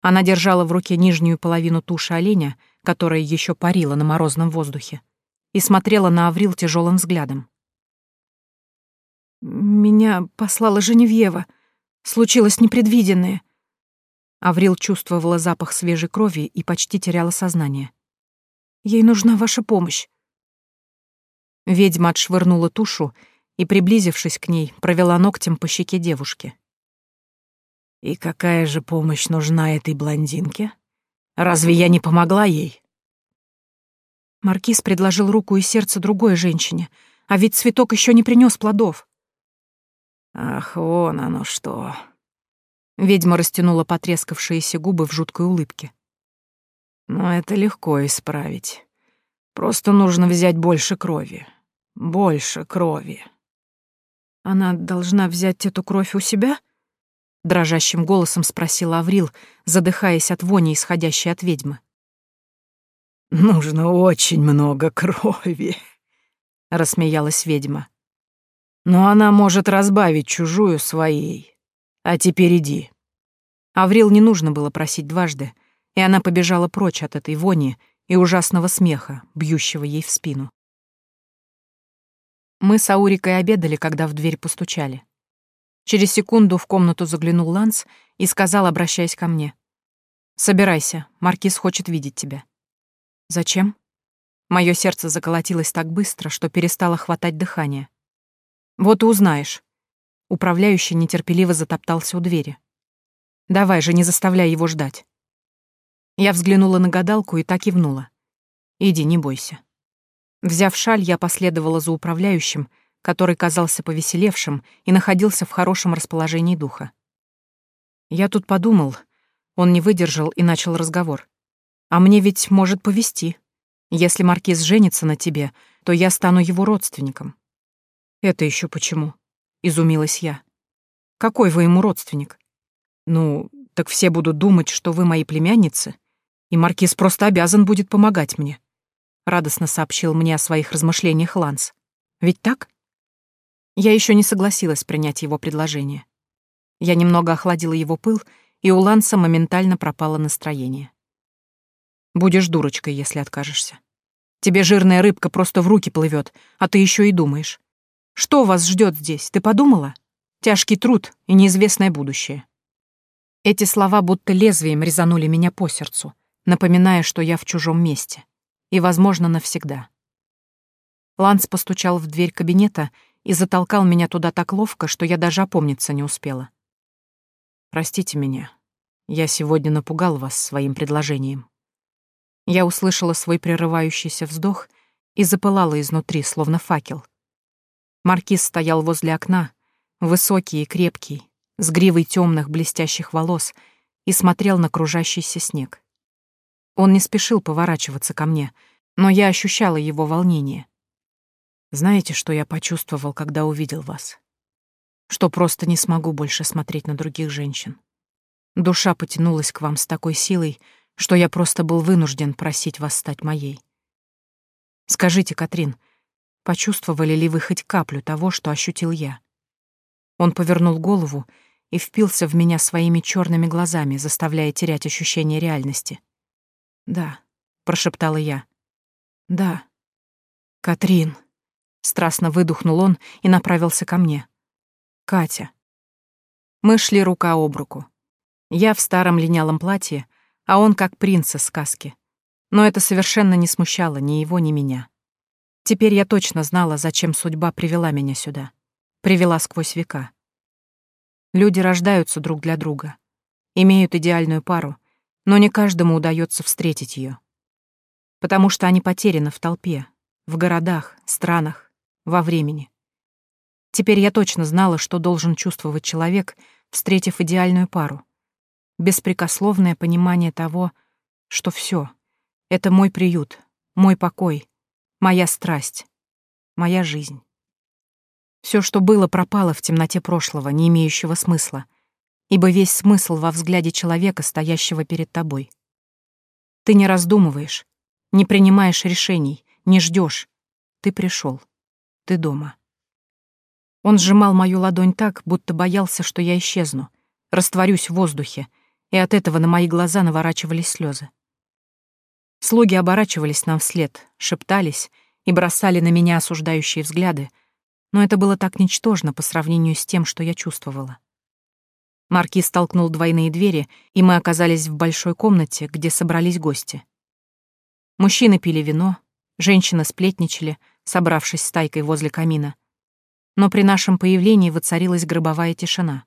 Она держала в руке нижнюю половину туши оленя, которая еще парила на морозном воздухе, и смотрела на Аврил тяжелым взглядом. «Меня послала Женевьева. Случилось непредвиденное». Аврил чувствовала запах свежей крови и почти теряла сознание. «Ей нужна ваша помощь». Ведьма отшвырнула тушу и, приблизившись к ней, провела ногтем по щеке девушки. «И какая же помощь нужна этой блондинке?» Разве я не помогла ей?» Маркиз предложил руку и сердце другой женщине, а ведь цветок еще не принес плодов. «Ах, вон оно что!» Ведьма растянула потрескавшиеся губы в жуткой улыбке. «Но это легко исправить. Просто нужно взять больше крови. Больше крови». «Она должна взять эту кровь у себя?» дрожащим голосом спросил Аврил, задыхаясь от вони, исходящей от ведьмы. «Нужно очень много крови», — рассмеялась ведьма. «Но она может разбавить чужую своей. А теперь иди». Аврил не нужно было просить дважды, и она побежала прочь от этой вони и ужасного смеха, бьющего ей в спину. Мы с Аурикой обедали, когда в дверь постучали. Через секунду в комнату заглянул Ланс и сказал, обращаясь ко мне. «Собирайся, Маркиз хочет видеть тебя». «Зачем?» Мое сердце заколотилось так быстро, что перестало хватать дыхания. «Вот и узнаешь. Управляющий нетерпеливо затоптался у двери. «Давай же, не заставляй его ждать». Я взглянула на гадалку и так кивнула. «Иди, не бойся». Взяв шаль, я последовала за управляющим, который казался повеселевшим и находился в хорошем расположении духа. Я тут подумал, он не выдержал и начал разговор. А мне ведь может повести. Если маркиз женится на тебе, то я стану его родственником. Это еще почему? Изумилась я. Какой вы ему родственник? Ну, так все будут думать, что вы мои племянницы, и маркиз просто обязан будет помогать мне. Радостно сообщил мне о своих размышлениях Ланс. Ведь так? Я еще не согласилась принять его предложение. Я немного охладила его пыл, и у Ланса моментально пропало настроение. Будешь дурочкой, если откажешься. Тебе жирная рыбка просто в руки плывет, а ты еще и думаешь. Что вас ждет здесь, ты подумала? Тяжкий труд и неизвестное будущее. Эти слова будто лезвием резанули меня по сердцу, напоминая, что я в чужом месте. И, возможно, навсегда. Ланс постучал в дверь кабинета и затолкал меня туда так ловко, что я даже опомниться не успела. «Простите меня. Я сегодня напугал вас своим предложением». Я услышала свой прерывающийся вздох и запылала изнутри, словно факел. Маркиз стоял возле окна, высокий и крепкий, с гривой темных блестящих волос, и смотрел на кружащийся снег. Он не спешил поворачиваться ко мне, но я ощущала его волнение. Знаете, что я почувствовал, когда увидел вас? Что просто не смогу больше смотреть на других женщин. Душа потянулась к вам с такой силой, что я просто был вынужден просить вас стать моей. Скажите, Катрин, почувствовали ли вы хоть каплю того, что ощутил я? Он повернул голову и впился в меня своими черными глазами, заставляя терять ощущение реальности. «Да», — прошептала я. «Да». «Катрин», — страстно выдохнул он и направился ко мне. «Катя». Мы шли рука об руку. Я в старом линялом платье, а он как принц из сказки. Но это совершенно не смущало ни его, ни меня. Теперь я точно знала, зачем судьба привела меня сюда. Привела сквозь века. Люди рождаются друг для друга, имеют идеальную пару, но не каждому удается встретить ее. Потому что они потеряны в толпе, в городах, странах, во времени. Теперь я точно знала, что должен чувствовать человек, встретив идеальную пару, беспрекословное понимание того, что все — это мой приют, мой покой, моя страсть, моя жизнь. Все, что было, пропало в темноте прошлого, не имеющего смысла, ибо весь смысл во взгляде человека, стоящего перед тобой. Ты не раздумываешь, не принимаешь решений, не ждешь. Ты пришел, ты дома. Он сжимал мою ладонь так, будто боялся, что я исчезну, растворюсь в воздухе, и от этого на мои глаза наворачивались слезы. Слуги оборачивались нам вслед, шептались и бросали на меня осуждающие взгляды, но это было так ничтожно по сравнению с тем, что я чувствовала. Маркиз толкнул двойные двери, и мы оказались в большой комнате, где собрались гости. Мужчины пили вино, женщины сплетничали, собравшись стайкой возле камина. Но при нашем появлении воцарилась гробовая тишина.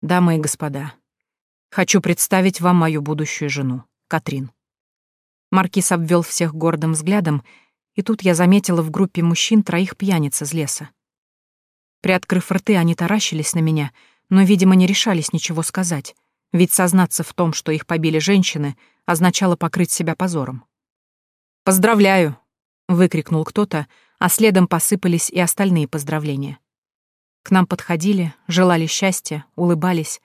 «Дамы и господа, Хочу представить вам мою будущую жену, Катрин». Маркиз обвел всех гордым взглядом, и тут я заметила в группе мужчин троих пьяниц из леса. Приоткрыв рты, они таращились на меня, но, видимо, не решались ничего сказать, ведь сознаться в том, что их побили женщины, означало покрыть себя позором. «Поздравляю!» — выкрикнул кто-то, а следом посыпались и остальные поздравления. К нам подходили, желали счастья, улыбались,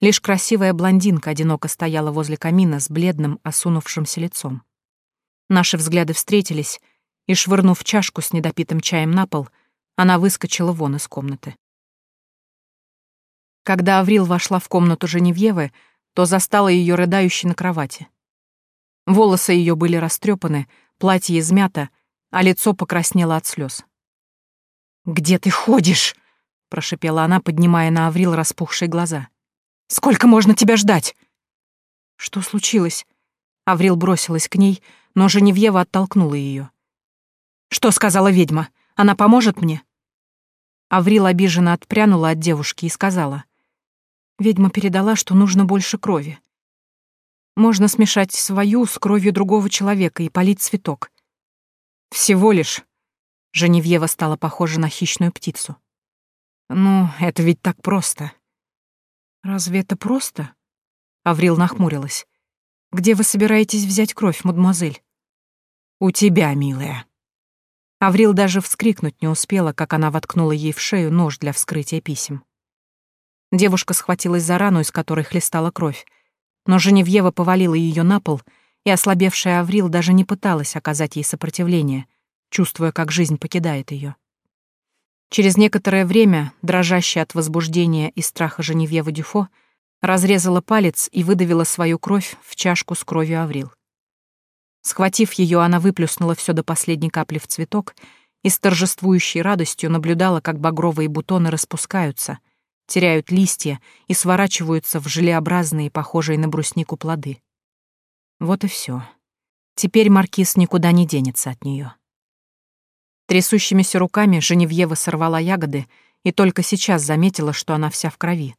Лишь красивая блондинка одиноко стояла возле камина с бледным, осунувшимся лицом. Наши взгляды встретились, и, швырнув чашку с недопитым чаем на пол, она выскочила вон из комнаты. Когда Аврил вошла в комнату Женевьевы, то застала ее рыдающей на кровати. Волосы ее были растрепаны, платье измято, а лицо покраснело от слез. «Где ты ходишь?» — прошипела она, поднимая на Аврил распухшие глаза. Сколько можно тебя ждать?» «Что случилось?» Аврил бросилась к ней, но Женевьева оттолкнула ее. «Что сказала ведьма? Она поможет мне?» Аврил обиженно отпрянула от девушки и сказала. «Ведьма передала, что нужно больше крови. Можно смешать свою с кровью другого человека и полить цветок. Всего лишь...» Женевьева стала похожа на хищную птицу. «Ну, это ведь так просто». «Разве это просто?» Аврил нахмурилась. «Где вы собираетесь взять кровь, мадемуазель?» «У тебя, милая». Аврил даже вскрикнуть не успела, как она воткнула ей в шею нож для вскрытия писем. Девушка схватилась за рану, из которой хлестала кровь, но Женевьева повалила ее на пол, и ослабевшая Аврил даже не пыталась оказать ей сопротивление, чувствуя, как жизнь покидает ее. Через некоторое время, дрожащая от возбуждения и страха Женевьева Дюфо, разрезала палец и выдавила свою кровь в чашку с кровью Аврил. Схватив ее, она выплюснула все до последней капли в цветок и с торжествующей радостью наблюдала, как багровые бутоны распускаются, теряют листья и сворачиваются в желеобразные, похожие на бруснику плоды. Вот и все. Теперь маркиз никуда не денется от нее. Трясущимися руками Женевьева сорвала ягоды и только сейчас заметила, что она вся в крови.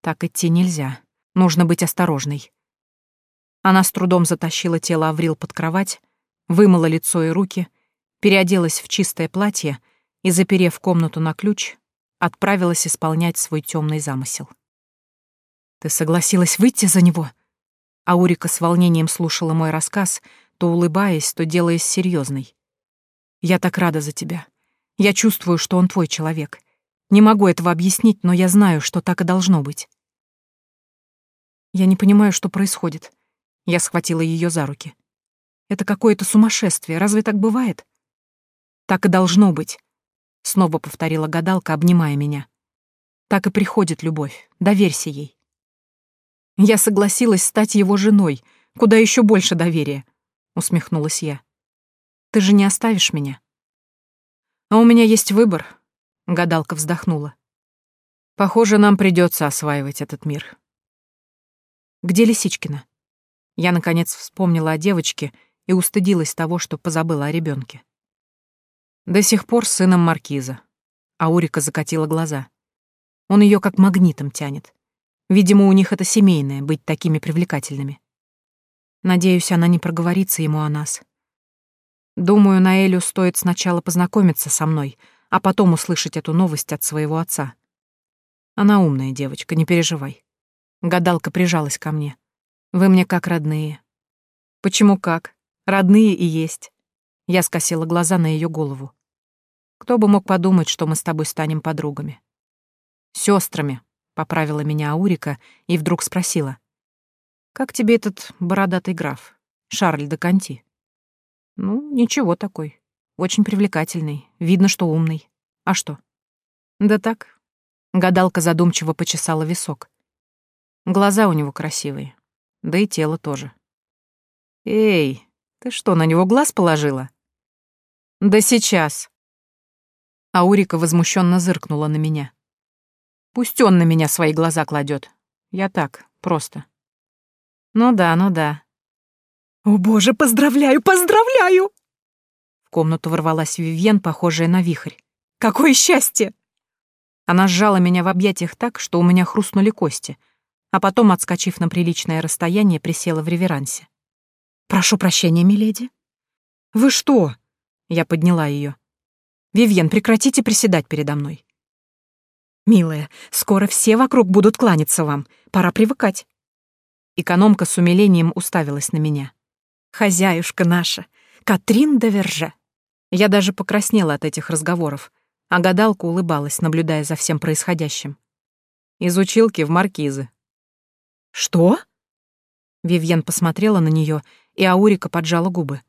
Так идти нельзя. Нужно быть осторожной. Она с трудом затащила тело Аврил под кровать, вымыла лицо и руки, переоделась в чистое платье и, заперев комнату на ключ, отправилась исполнять свой темный замысел. «Ты согласилась выйти за него?» Аурика с волнением слушала мой рассказ, то улыбаясь, то делаясь серьезной. «Я так рада за тебя. Я чувствую, что он твой человек. Не могу этого объяснить, но я знаю, что так и должно быть». «Я не понимаю, что происходит. Я схватила ее за руки. Это какое-то сумасшествие, разве так бывает? Так и должно быть, снова повторила гадалка, обнимая меня. Так и приходит любовь, доверься ей. Я согласилась стать его женой, куда еще больше доверия, усмехнулась я. Ты же не оставишь меня? А у меня есть выбор, гадалка вздохнула. Похоже, нам придется осваивать этот мир. Где Лисичкина? Я, наконец, вспомнила о девочке и устыдилась того, что позабыла о ребенке. До сих пор сыном маркиза. Аурика закатила глаза. Он ее как магнитом тянет. Видимо, у них это семейное, быть такими привлекательными. Надеюсь, она не проговорится ему о нас. Думаю, Наэлю стоит сначала познакомиться со мной, а потом услышать эту новость от своего отца. Она умная девочка, не переживай. Гадалка прижалась ко мне. Вы мне как родные. Почему как? Родные и есть. Я скосила глаза на ее голову. Кто бы мог подумать, что мы с тобой станем подругами? Сестрами, поправила меня Аурика и вдруг спросила. Как тебе этот бородатый граф, Шарль де Канти? Ну, ничего такой. Очень привлекательный. Видно, что умный. А что? Да так. Гадалка задумчиво почесала висок. Глаза у него красивые. Да и тело тоже. «Эй, ты что, на него глаз положила?» «Да сейчас!» Аурика возмущенно зыркнула на меня. «Пусть он на меня свои глаза кладет. Я так, просто». «Ну да, ну да». «О боже, поздравляю, поздравляю!» В комнату ворвалась Вивьен, похожая на вихрь. «Какое счастье!» Она сжала меня в объятиях так, что у меня хрустнули кости — а потом, отскочив на приличное расстояние, присела в реверансе. «Прошу прощения, миледи». «Вы что?» — я подняла ее. «Вивьен, прекратите приседать передо мной». «Милая, скоро все вокруг будут кланяться вам. Пора привыкать». Экономка с умилением уставилась на меня. «Хозяюшка наша, Катрин де Верже». Я даже покраснела от этих разговоров, а гадалка улыбалась, наблюдая за всем происходящим. Из училки в маркизы, «Что?» Вивьен посмотрела на нее, и Аурика поджала губы.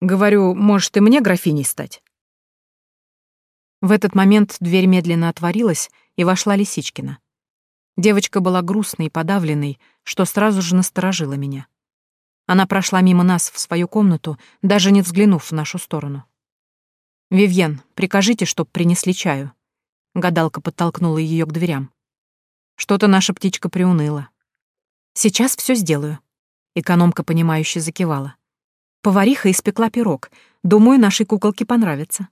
«Говорю, может, и мне графиней стать?» В этот момент дверь медленно отворилась, и вошла Лисичкина. Девочка была грустной и подавленной, что сразу же насторожило меня. Она прошла мимо нас в свою комнату, даже не взглянув в нашу сторону. «Вивьен, прикажите, чтоб принесли чаю». Гадалка подтолкнула ее к дверям. Что-то наша птичка приуныла. Сейчас все сделаю. Экономка, понимающе закивала. Повариха испекла пирог. Думаю, нашей куколке понравится.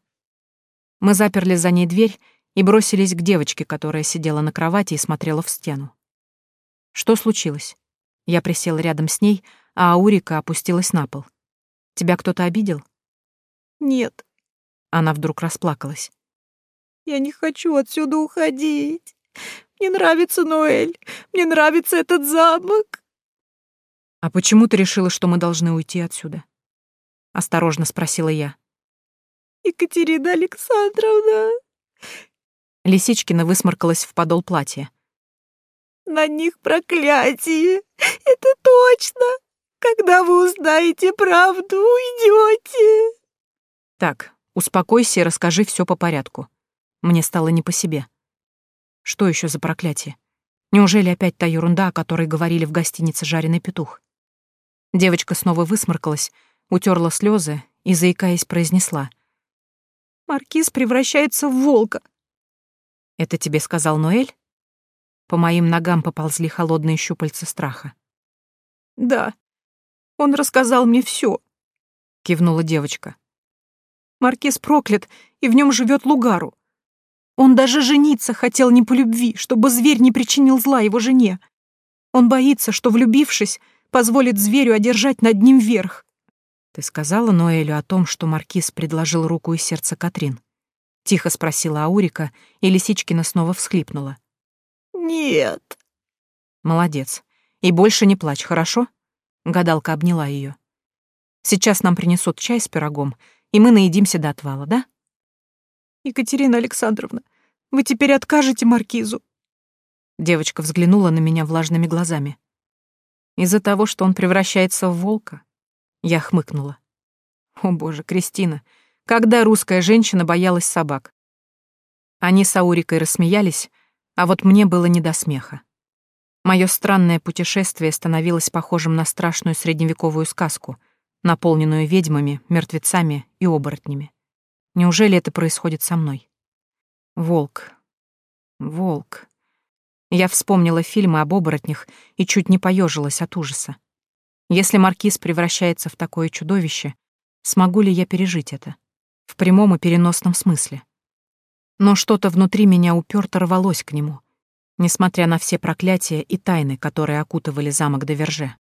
Мы заперли за ней дверь и бросились к девочке, которая сидела на кровати и смотрела в стену. Что случилось? Я присела рядом с ней, а Аурика опустилась на пол. Тебя кто-то обидел? Нет. Она вдруг расплакалась. Я не хочу отсюда уходить. Мне нравится Ноэль. Мне нравится этот замок. А почему ты решила, что мы должны уйти отсюда? Осторожно спросила я. Екатерина Александровна. Лисичкина высморкалась в подол платья. На них проклятие. Это точно. Когда вы узнаете правду, уйдете. Так, успокойся и расскажи все по порядку. Мне стало не по себе. Что еще за проклятие? Неужели опять та ерунда, о которой говорили в гостинице «Жареный петух»? Девочка снова высморкалась, утерла слезы и, заикаясь, произнесла. «Маркиз превращается в волка». «Это тебе сказал Ноэль?» По моим ногам поползли холодные щупальца страха. «Да, он рассказал мне все, кивнула девочка. «Маркиз проклят, и в нем живет Лугару. Он даже жениться хотел не по любви, чтобы зверь не причинил зла его жене. Он боится, что, влюбившись, позволит зверю одержать над ним верх. «Ты сказала Ноэлю о том, что Маркиз предложил руку и сердце Катрин?» — тихо спросила Аурика, и Лисичкина снова всхлипнула. «Нет». «Молодец. И больше не плачь, хорошо?» Гадалка обняла ее. «Сейчас нам принесут чай с пирогом, и мы наедимся до отвала, да?» «Екатерина Александровна, вы теперь откажете Маркизу?» Девочка взглянула на меня влажными глазами. «Из-за того, что он превращается в волка?» Я хмыкнула. «О боже, Кристина, когда русская женщина боялась собак?» Они с Аурикой рассмеялись, а вот мне было не до смеха. Мое странное путешествие становилось похожим на страшную средневековую сказку, наполненную ведьмами, мертвецами и оборотнями. Неужели это происходит со мной? Волк. Волк. Я вспомнила фильмы об оборотнях и чуть не поежилась от ужаса. Если маркиз превращается в такое чудовище, смогу ли я пережить это? В прямом и переносном смысле. Но что-то внутри меня уперто рвалось к нему — несмотря на все проклятия и тайны, которые окутывали замок Доверже.